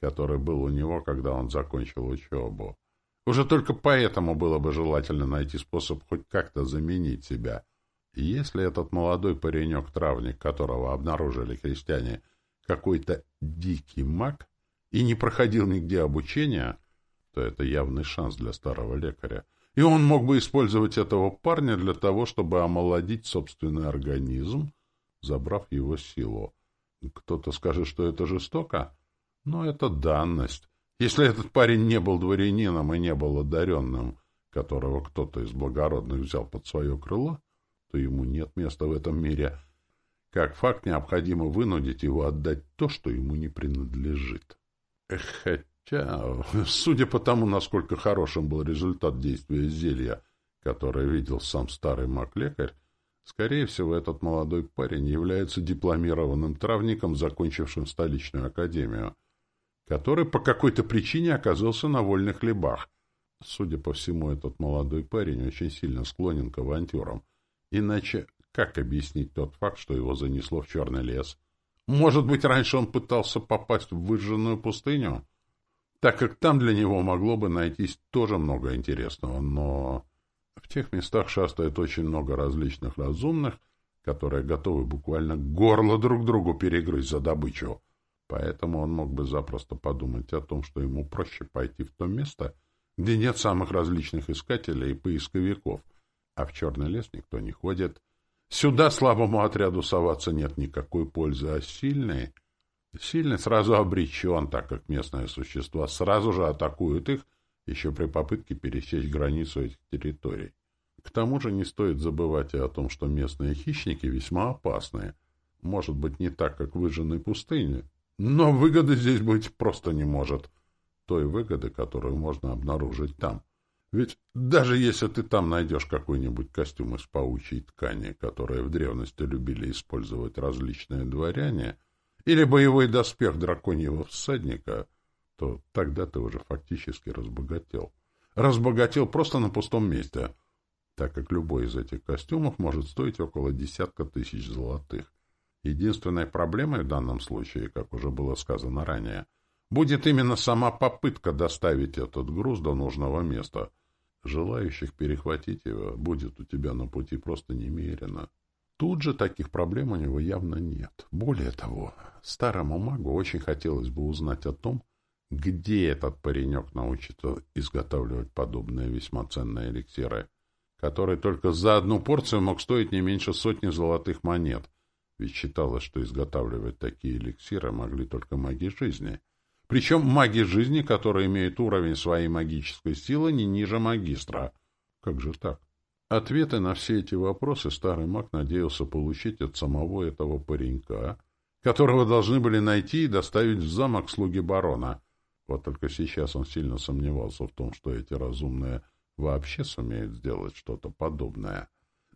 который был у него, когда он закончил учебу. Уже только поэтому было бы желательно найти способ хоть как-то заменить себя. И если этот молодой паренек-травник, которого обнаружили крестьяне, какой-то дикий маг и не проходил нигде обучения, то это явный шанс для старого лекаря. и он мог бы использовать этого парня для того, чтобы омолодить собственный организм, забрав его силу. Кто-то скажет, что это жестоко, но это данность. Если этот парень не был дворянином и не был одаренным, которого кто-то из благородных взял под свое крыло, то ему нет места в этом мире. Как факт, необходимо вынудить его отдать то, что ему не принадлежит. Хотя, судя по тому, насколько хорошим был результат действия зелья, которое видел сам старый маг-лекарь, скорее всего, этот молодой парень является дипломированным травником, закончившим столичную академию, который по какой-то причине оказался на вольных хлебах. Судя по всему, этот молодой парень очень сильно склонен к авантюрам. Иначе как объяснить тот факт, что его занесло в черный лес? Может быть, раньше он пытался попасть в выжженную пустыню? Так как там для него могло бы найтись тоже много интересного, но в тех местах шастает очень много различных разумных, которые готовы буквально горло друг другу перегрызть за добычу. Поэтому он мог бы запросто подумать о том, что ему проще пойти в то место, где нет самых различных искателей и поисковиков, а в черный лес никто не ходит. Сюда слабому отряду соваться нет никакой пользы, а сильный... Сильный сразу обречен, так как местные существа сразу же атакуют их, еще при попытке пересечь границу этих территорий. К тому же не стоит забывать и о том, что местные хищники весьма опасные. Может быть, не так, как в выжженной пустыне, но выгоды здесь быть просто не может. Той выгоды, которую можно обнаружить там. Ведь даже если ты там найдешь какой-нибудь костюм из паучьей ткани, которые в древности любили использовать различные дворяне, или боевой доспех драконьего всадника, то тогда ты уже фактически разбогател. Разбогател просто на пустом месте, так как любой из этих костюмов может стоить около десятка тысяч золотых. Единственной проблемой в данном случае, как уже было сказано ранее, будет именно сама попытка доставить этот груз до нужного места — Желающих перехватить его будет у тебя на пути просто немерено. Тут же таких проблем у него явно нет. Более того, старому магу очень хотелось бы узнать о том, где этот паренек научится изготавливать подобные весьма ценные эликсиры, который только за одну порцию мог стоить не меньше сотни золотых монет, ведь считалось, что изготавливать такие эликсиры могли только маги жизни — причем маги жизни, которые имеют уровень своей магической силы не ниже магистра. Как же так? Ответы на все эти вопросы старый маг надеялся получить от самого этого паренька, которого должны были найти и доставить в замок слуги барона. Вот только сейчас он сильно сомневался в том, что эти разумные вообще сумеют сделать что-то подобное.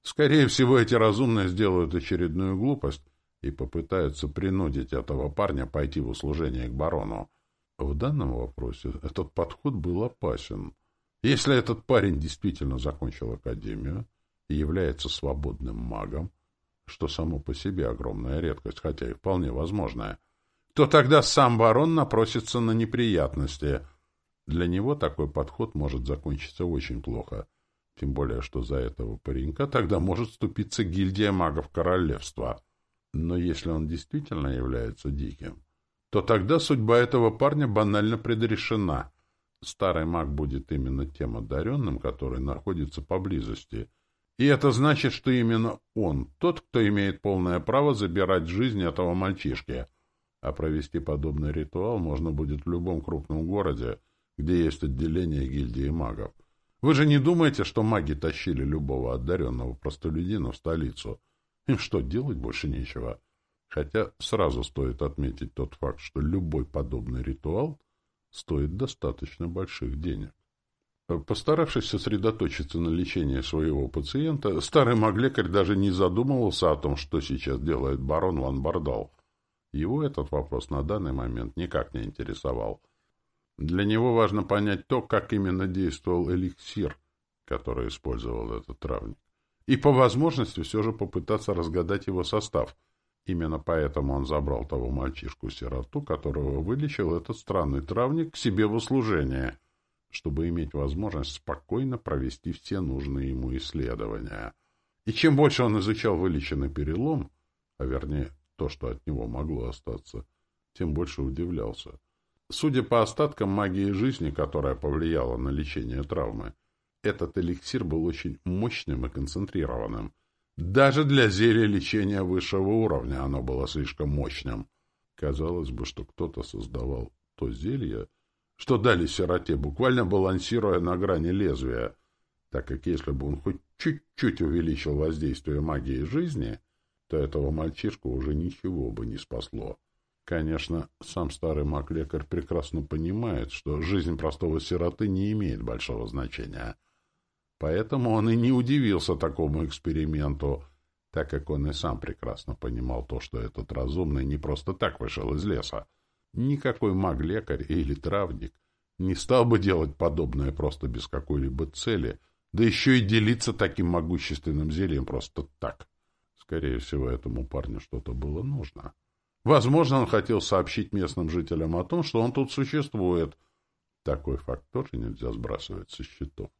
Скорее всего, эти разумные сделают очередную глупость и попытаются принудить этого парня пойти в услужение к барону. В данном вопросе этот подход был опасен. Если этот парень действительно закончил академию и является свободным магом, что само по себе огромная редкость, хотя и вполне возможная, то тогда сам барон напросится на неприятности. Для него такой подход может закончиться очень плохо, тем более, что за этого паренька тогда может вступиться гильдия магов королевства. Но если он действительно является диким, то тогда судьба этого парня банально предрешена. Старый маг будет именно тем одаренным, который находится поблизости. И это значит, что именно он, тот, кто имеет полное право забирать жизнь этого мальчишки. А провести подобный ритуал можно будет в любом крупном городе, где есть отделение гильдии магов. Вы же не думаете, что маги тащили любого одаренного простолюдина в столицу? Им что, делать больше нечего? Хотя сразу стоит отметить тот факт, что любой подобный ритуал стоит достаточно больших денег. Постаравшись сосредоточиться на лечении своего пациента, старый маглекарь даже не задумывался о том, что сейчас делает барон Ван Бардал. Его этот вопрос на данный момент никак не интересовал. Для него важно понять то, как именно действовал эликсир, который использовал этот травник, и по возможности все же попытаться разгадать его состав — Именно поэтому он забрал того мальчишку-сироту, которого вылечил этот странный травник, к себе в услужение, чтобы иметь возможность спокойно провести все нужные ему исследования. И чем больше он изучал вылеченный перелом, а вернее то, что от него могло остаться, тем больше удивлялся. Судя по остаткам магии жизни, которая повлияла на лечение травмы, этот эликсир был очень мощным и концентрированным. Даже для зелья лечения высшего уровня оно было слишком мощным. Казалось бы, что кто-то создавал то зелье, что дали сироте, буквально балансируя на грани лезвия, так как если бы он хоть чуть-чуть увеличил воздействие магии жизни, то этого мальчишку уже ничего бы не спасло. Конечно, сам старый маг-лекарь прекрасно понимает, что жизнь простого сироты не имеет большого значения. Поэтому он и не удивился такому эксперименту, так как он и сам прекрасно понимал то, что этот разумный не просто так вышел из леса. Никакой маг-лекарь или травник не стал бы делать подобное просто без какой-либо цели, да еще и делиться таким могущественным зельем просто так. Скорее всего, этому парню что-то было нужно. Возможно, он хотел сообщить местным жителям о том, что он тут существует. Такой факт тоже нельзя сбрасывать со счетов.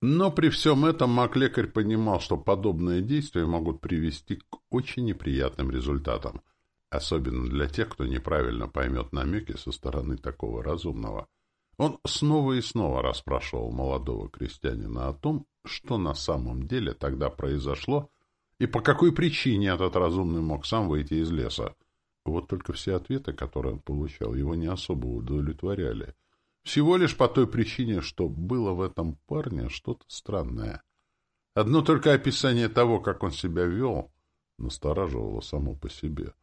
Но при всем этом маг-лекарь понимал, что подобные действия могут привести к очень неприятным результатам, особенно для тех, кто неправильно поймет намеки со стороны такого разумного. Он снова и снова расспрашивал молодого крестьянина о том, что на самом деле тогда произошло и по какой причине этот разумный мог сам выйти из леса. Вот только все ответы, которые он получал, его не особо удовлетворяли. Всего лишь по той причине, что было в этом парне что-то странное. Одно только описание того, как он себя вел, настораживало само по себе.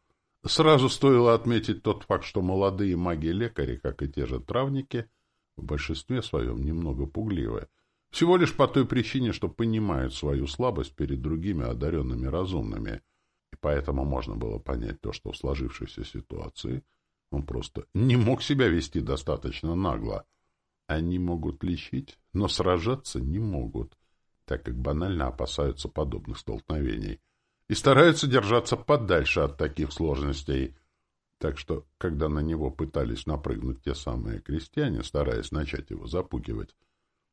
Сразу стоило отметить тот факт, что молодые маги-лекари, как и те же травники, в большинстве своем немного пугливы. Всего лишь по той причине, что понимают свою слабость перед другими одаренными разумными, и поэтому можно было понять то, что в сложившейся ситуации он просто не мог себя вести достаточно нагло. Они могут лечить, но сражаться не могут, так как банально опасаются подобных столкновений и стараются держаться подальше от таких сложностей. Так что, когда на него пытались напрыгнуть те самые крестьяне, стараясь начать его запугивать,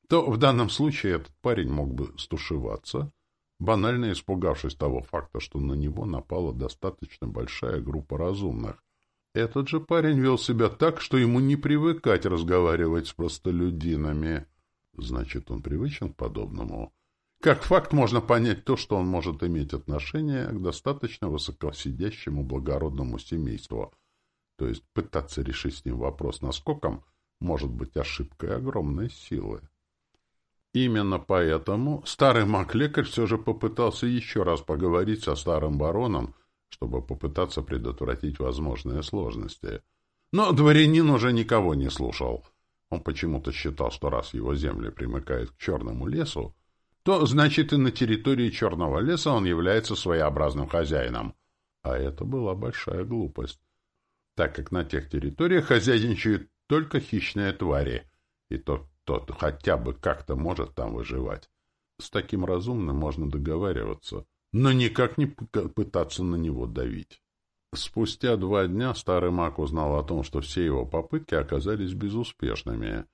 то в данном случае этот парень мог бы стушеваться, банально испугавшись того факта, что на него напала достаточно большая группа разумных. Этот же парень вел себя так, что ему не привыкать разговаривать с простолюдинами. Значит, он привычен к подобному. Как факт можно понять то, что он может иметь отношение к достаточно высокосидящему благородному семейству, то есть пытаться решить с ним вопрос наскоком может быть ошибкой огромной силы. Именно поэтому старый маг-лекарь все же попытался еще раз поговорить со старым бароном, чтобы попытаться предотвратить возможные сложности. Но дворянин уже никого не слушал. Он почему-то считал, что раз его земли примыкают к черному лесу, то значит и на территории черного леса он является своеобразным хозяином. А это была большая глупость, так как на тех территориях хозяйничают только хищные твари, и тот тот хотя бы как-то может там выживать. С таким разумным можно договариваться, но никак не пытаться на него давить. Спустя два дня старый маг узнал о том, что все его попытки оказались безуспешными.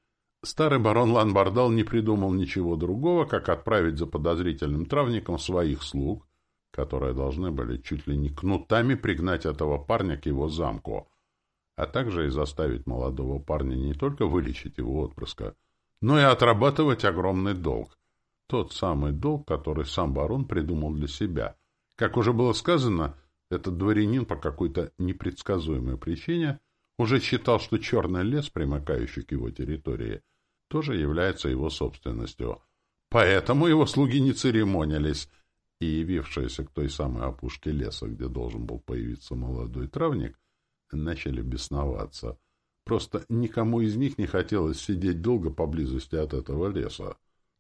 Старый барон Ланбардал не придумал ничего другого, как отправить за подозрительным травником своих слуг, которые должны были чуть ли не кнутами пригнать этого парня к его замку, а также и заставить молодого парня не только вылечить его отпрыска, но и отрабатывать огромный долг. Тот самый долг, который сам барон придумал для себя. Как уже было сказано, этот дворянин по какой-то непредсказуемой причине уже считал, что черный лес, примыкающий к его территории, тоже является его собственностью. Поэтому его слуги не церемонились, и явившиеся к той самой опушке леса, где должен был появиться молодой травник, начали бесноваться — Просто никому из них не хотелось сидеть долго поблизости от этого леса.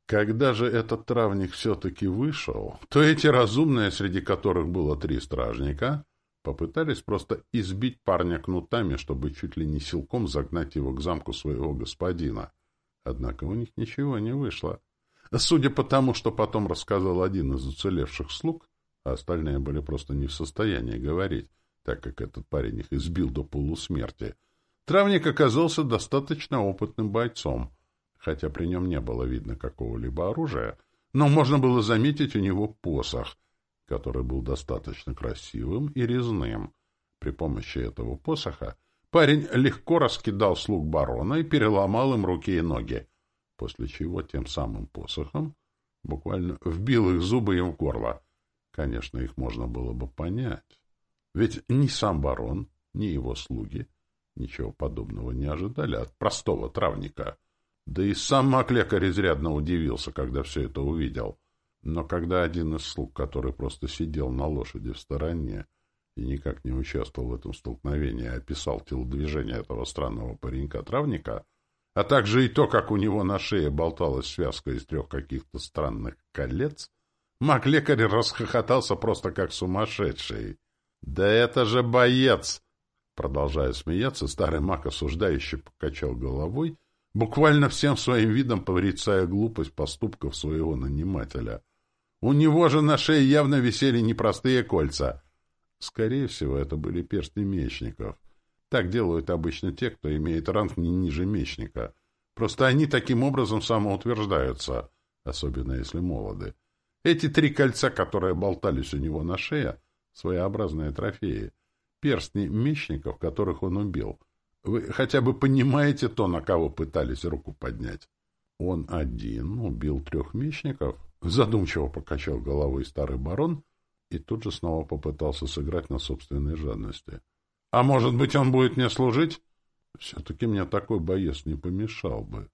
Когда же этот травник все-таки вышел, то эти разумные, среди которых было три стражника, попытались просто избить парня кнутами, чтобы чуть ли не силком загнать его к замку своего господина. Однако у них ничего не вышло. Судя по тому, что потом рассказал один из уцелевших слуг, а остальные были просто не в состоянии говорить, так как этот парень их избил до полусмерти — Травник оказался достаточно опытным бойцом, хотя при нем не было видно какого-либо оружия, но можно было заметить у него посох, который был достаточно красивым и резным. При помощи этого посоха парень легко раскидал слуг барона и переломал им руки и ноги. после чего тем самым посохом буквально вбил их зубы им в горло. Конечно, их можно было бы понять. Ведь ни сам барон, ни его слуги ничего подобного не ожидали от простого травника. Да и сам маг-лекарь изрядно удивился, когда все это увидел. Но когда один из слуг, который просто сидел на лошади в стороне и никак не участвовал в этом столкновении, описал телодвижение этого странного паренька-травника, а также и то, как у него на шее болталась связка из трех каких-то странных колец, маг-лекарь расхохотался просто как сумасшедший. «Да это же боец!» Продолжая смеяться, старый маг осуждающий покачал головой, буквально всем своим видом порицая глупость поступков своего нанимателя. У него же на шее явно висели непростые кольца. Скорее всего, это были перстни мечников. Так делают обычно те, кто имеет ранг не ниже мечника. Просто они таким образом самоутверждаются, особенно если молоды. Эти три кольца, которые болтались у него на шее, своеобразные трофеи. Перстни мечников, которых он убил. Вы хотя бы понимаете то, на кого пытались руку поднять? Он один убил трех мечников? Задумчиво покачал головой старый барон и тут же снова попытался сыграть на собственной жадности. А может быть, он будет мне служить? Все-таки мне такой боец не помешал бы.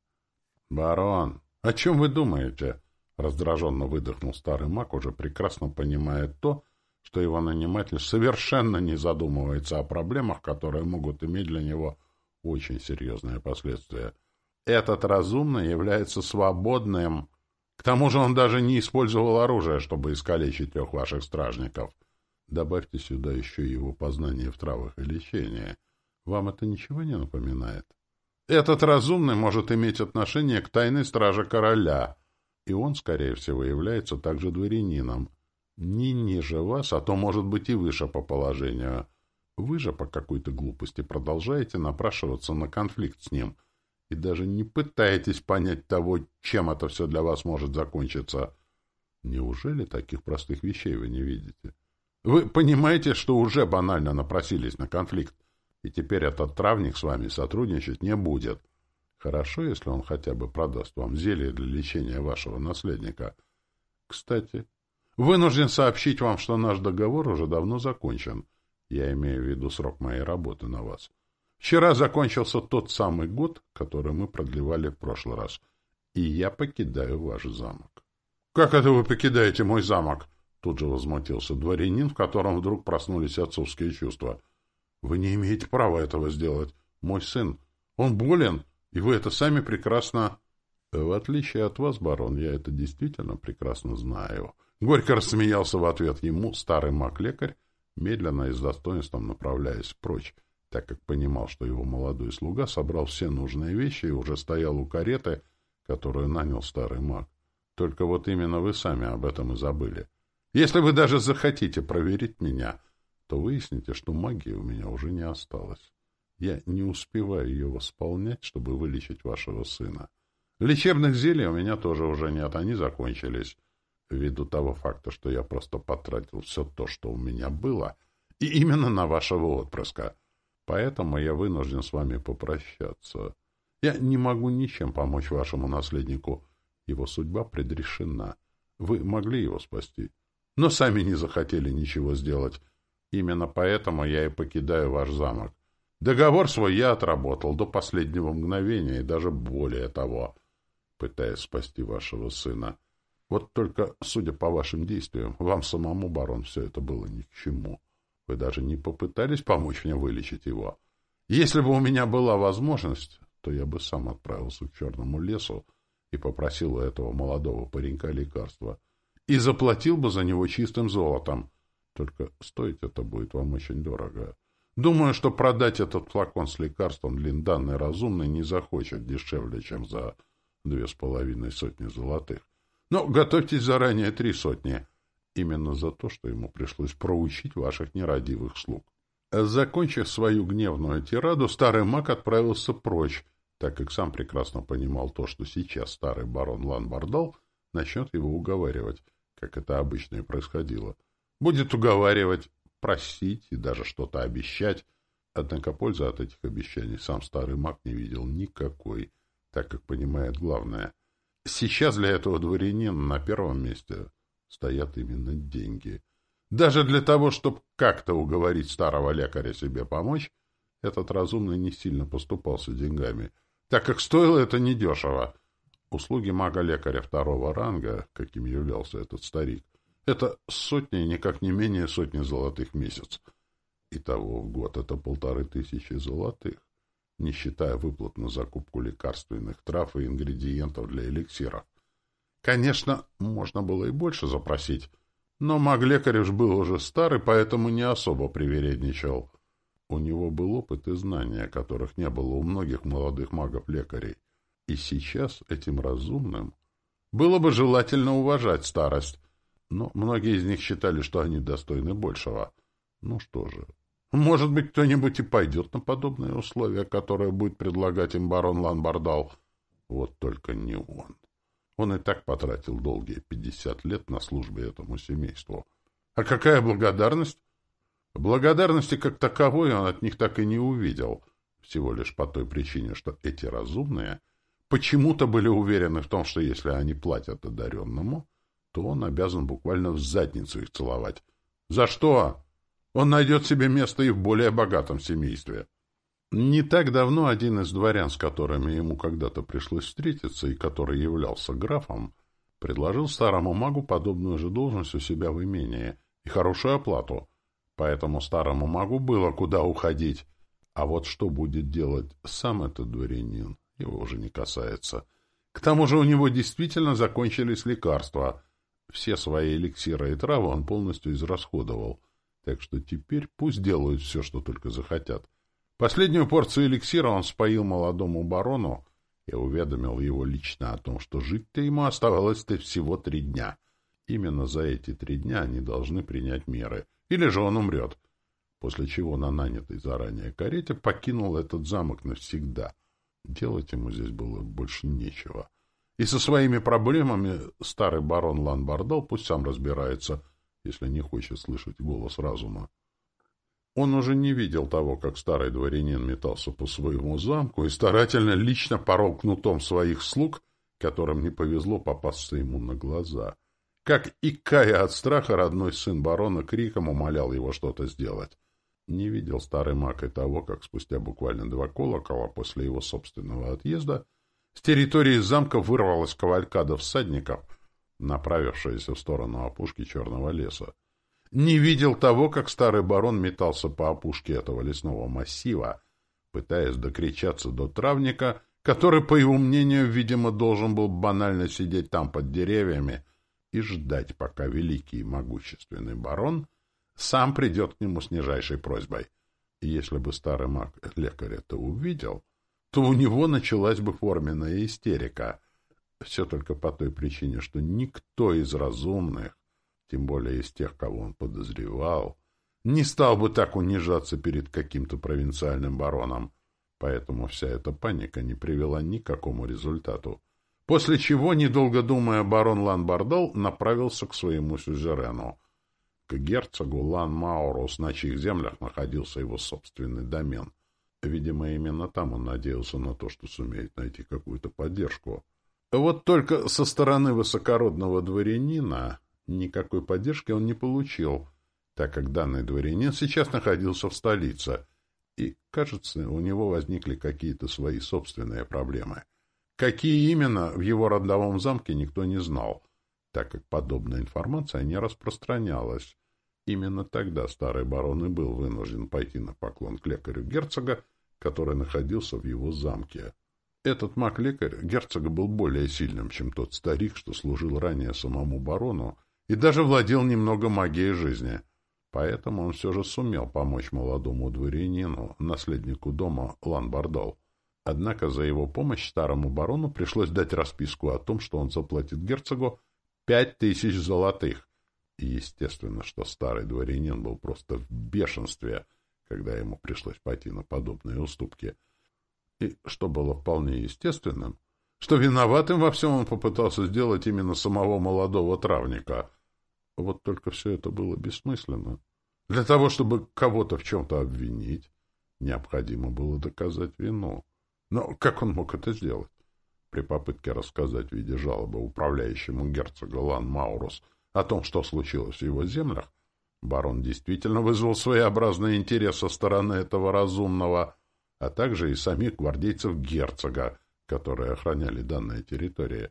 Барон, о чем вы думаете? Раздраженно выдохнул старый маг, уже прекрасно понимая то, что его наниматель совершенно не задумывается о проблемах, которые могут иметь для него очень серьезные последствия. Этот разумный является свободным. К тому же он даже не использовал оружие, чтобы искалечить трех ваших стражников. Добавьте сюда еще его познание в травах и лечении. Вам это ничего не напоминает? Этот разумный может иметь отношение к тайной страже короля, и он, скорее всего, является также дворянином — не ниже вас, а то, может быть, и выше по положению. Вы же по какой-то глупости продолжаете напрашиваться на конфликт с ним и даже не пытаетесь понять того, чем это все для вас может закончиться. Неужели таких простых вещей вы не видите? Вы понимаете, что уже банально напросились на конфликт, и теперь этот травник с вами сотрудничать не будет. Хорошо, если он хотя бы продаст вам зелье для лечения вашего наследника. Кстати, Вынужден сообщить вам, что наш договор уже давно закончен. Я имею в виду срок моей работы на вас. Вчера закончился тот самый год, который мы продлевали в прошлый раз, и я покидаю ваш замок. — Как это вы покидаете мой замок? — тут же возмутился дворянин, в котором вдруг проснулись отцовские чувства. — Вы не имеете права этого сделать. Мой сын, он болен, и вы это сами прекрасно... — В отличие от вас, барон, я это действительно прекрасно знаю, Горько рассмеялся в ответ ему старый маг-лекарь, медленно и с достоинством направляясь прочь, так как понимал, что его молодой слуга собрал все нужные вещи и уже стоял у кареты, которую нанял старый маг. Только вот именно вы сами об этом и забыли. Если вы даже захотите проверить меня, то выясните, что магии у меня уже не осталось. Я не успеваю ее восполнять, чтобы вылечить вашего сына. Лечебных зелий у меня тоже уже нет, они закончились ввиду того факта, что я просто потратил все то, что у меня было, и именно на вашего отпрыска. Поэтому я вынужден с вами попрощаться. Я не могу ничем помочь вашему наследнику. Его судьба предрешена. Вы могли его спасти, но сами не захотели ничего сделать. Именно поэтому я и покидаю ваш замок. Договор свой я отработал до последнего мгновения и даже более того, пытаясь спасти вашего сына. Вот только, судя по вашим действиям, вам самому, барон, все это было ни к чему. Вы даже не попытались помочь мне вылечить его. Если бы у меня была возможность, то я бы сам отправился к черному лесу и попросил у этого молодого паренька лекарства. И заплатил бы за него чистым золотом. Только стоить это будет вам очень дорого. Думаю, что продать этот флакон с лекарством Линданный разумный не захочет дешевле, чем за две с половиной сотни золотых. Но готовьтесь заранее три сотни. Именно за то, что ему пришлось проучить ваших нерадивых слуг. Закончив свою гневную тираду, старый маг отправился прочь, так как сам прекрасно понимал то, что сейчас старый барон Ланбардал начнет его уговаривать, как это обычно и происходило. Будет уговаривать, просить и даже что-то обещать. Однако пользы от этих обещаний сам старый маг не видел никакой. так как понимает главное. Сейчас для этого дворянина на первом месте стоят именно деньги. Даже для того, чтобы как-то уговорить старого лекаря себе помочь, этот разумный не сильно поступался деньгами, так как стоило это недешево. Услуги мага-лекаря второго ранга, каким являлся этот старик, это сотни, никак не менее сотни золотых месяц. Итого в год это полторы тысячи золотых, не считая выплат на закупку лекарственных трав и ингредиентов для эликсира. Конечно, можно было и больше запросить, но маг-лекарь уж был уже старый, поэтому не особо привередничал. У него был опыт и знания, которых не было у многих молодых магов-лекарей. И сейчас этим разумным было бы желательно уважать старость, но многие из них считали, что они достойны большего. Ну что же, может быть, кто-нибудь и пойдет на подобные условия, которые будет предлагать им барон Ланбардал. Вот только не он. Он и так потратил долгие пятьдесят лет на службе этому семейству. А какая благодарность? Благодарности как таковой он от них так и не увидел, всего лишь по той причине, что эти разумные почему-то были уверены в том, что если они платят одаренному, то он обязан буквально в задницу их целовать. За что? Он найдет себе место и в более богатом семействе. Не так давно один из дворян, с которыми ему когда-то пришлось встретиться и который являлся графом, предложил старому магу подобную же должность у себя в имении и хорошую оплату. Поэтому старому магу было куда уходить. А вот что будет делать сам этот дворянин, его уже не касается. К тому же у него действительно закончились лекарства. Все свои эликсиры и травы он полностью израсходовал — так что теперь пусть делают все, что только захотят. Последнюю порцию эликсира он споил молодому барону и уведомил его лично о том, что жить-то ему оставалось-то всего три дня. Именно за эти три дня они должны принять меры, или же он умрет. После чего на нанятой заранее карете покинул этот замок навсегда. Делать ему здесь было больше нечего. И со своими проблемами старый барон Ланбардал пусть сам разбирается — если не хочет слышать голос разума. Он уже не видел того, как старый дворянин метался по своему замку и старательно лично порол кнутом своих слуг, которым не повезло попасться ему на глаза. Как, икая от страха, родной сын барона криком умолял его что-то сделать. Не видел старый маг и того, как спустя буквально два колокола после его собственного отъезда с территории замка вырвалась кавалькада всадников — направившаяся в сторону опушки черного леса. Не видел того, как старый барон метался по опушке этого лесного массива, пытаясь докричаться до травника, который, по его мнению, видимо, должен был банально сидеть там под деревьями и ждать, пока великий и могущественный барон сам придет к нему с нижайшей просьбой. И если бы старый маг-лекарь это увидел, то у него началась бы форменная истерика — все только по той причине, что никто из разумных, тем более из тех, кого он подозревал, не стал бы так унижаться перед каким-то провинциальным бароном. Поэтому вся эта паника не привела ни к какому результату. После чего, недолго думая, барон Лан-Бардал направился к своему сюзерену. К герцогу Лан-Маурус, на чьих землях находился его собственный домен. Видимо, именно там он надеялся на то, что сумеет найти какую-то поддержку. Вот только со стороны высокородного дворянина никакой поддержки он не получил, так как данный дворянин сейчас находился в столице, и, кажется, у него возникли какие-то свои собственные проблемы. Какие именно, в его родовом замке никто не знал, так как подобная информация не распространялась. Именно тогда старый барон и был вынужден пойти на поклон к лекарю герцога, который находился в его замке. Этот маг-лекарь герцога был более сильным, чем тот старик, что служил ранее самому барону, и даже владел немного магией жизни. Поэтому он все же сумел помочь молодому дворянину, наследнику дома Лан-Бардал. Однако за его помощь старому барону пришлось дать расписку о том, что он заплатит герцогу пять тысяч золотых. И естественно, что старый дворянин был просто в бешенстве, когда ему пришлось пойти на подобные уступки — и, что было вполне естественным, что виноватым во всем он попытался сделать именно самого молодого травника. Вот только все это было бессмысленно. Для того, чтобы кого-то в чем-то обвинить, необходимо было доказать вину. Но как он мог это сделать? при попытке рассказать в виде жалобы управляющему герцога Лан Маурус о том, что случилось в его землях, барон действительно вызвал своеобразный интерес со стороны этого разумного, а также и самих гвардейцев герцога, которые охраняли данные территории.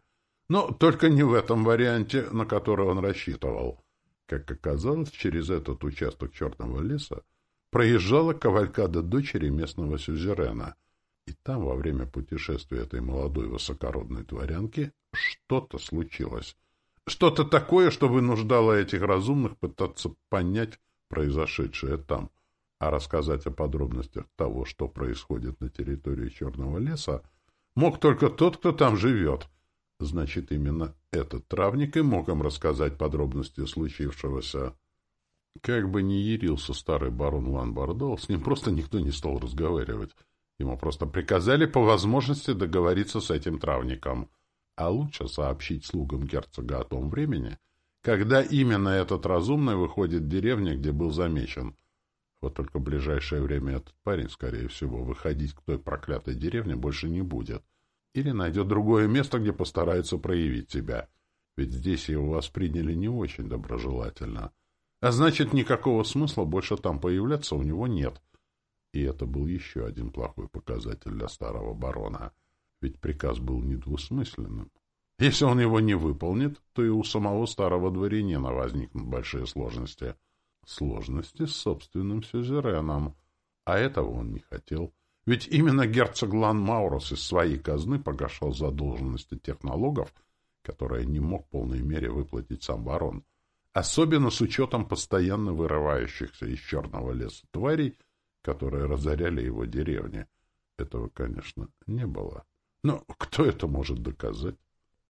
Но только не в этом варианте, на который он рассчитывал. Как оказалось, через этот участок Черного леса проезжала кавалькада дочери местного сюзерена — и там, во время путешествия этой молодой высокородной дворянки, что-то случилось. Что-то такое, что вынуждало этих разумных пытаться понять произошедшее там. А рассказать о подробностях того, что происходит на территории Черного леса, мог только тот, кто там живет. Значит, именно этот травник и мог им рассказать подробности случившегося. Как бы ни ярился старый барон Лан Бардол, с ним просто никто не стал разговаривать. Ему просто приказали по возможности договориться с этим травником. А лучше сообщить слугам герцога о том времени, когда именно этот разумный выходит в деревню, где был замечен. Вот только в ближайшее время этот парень, скорее всего, выходить к той проклятой деревне больше не будет. Или найдет другое место, где постарается проявить себя. Ведь здесь его восприняли не очень доброжелательно. А значит, никакого смысла больше там появляться у него нет. И это был еще один плохой показатель для старого барона, ведь приказ был недвусмысленным. Если он его не выполнит, то и у самого старого дворянина возникнут большие сложности. Сложности с собственным сюзереном. А этого он не хотел. Ведь именно герцог Лан Маурос из своей казны погашал задолженности тех налогов, которые не мог в полной мере выплатить сам барон. Особенно с учетом постоянно вырывающихся из черного леса тварей, которые разоряли его деревни. Этого, конечно, не было. Но кто это может доказать?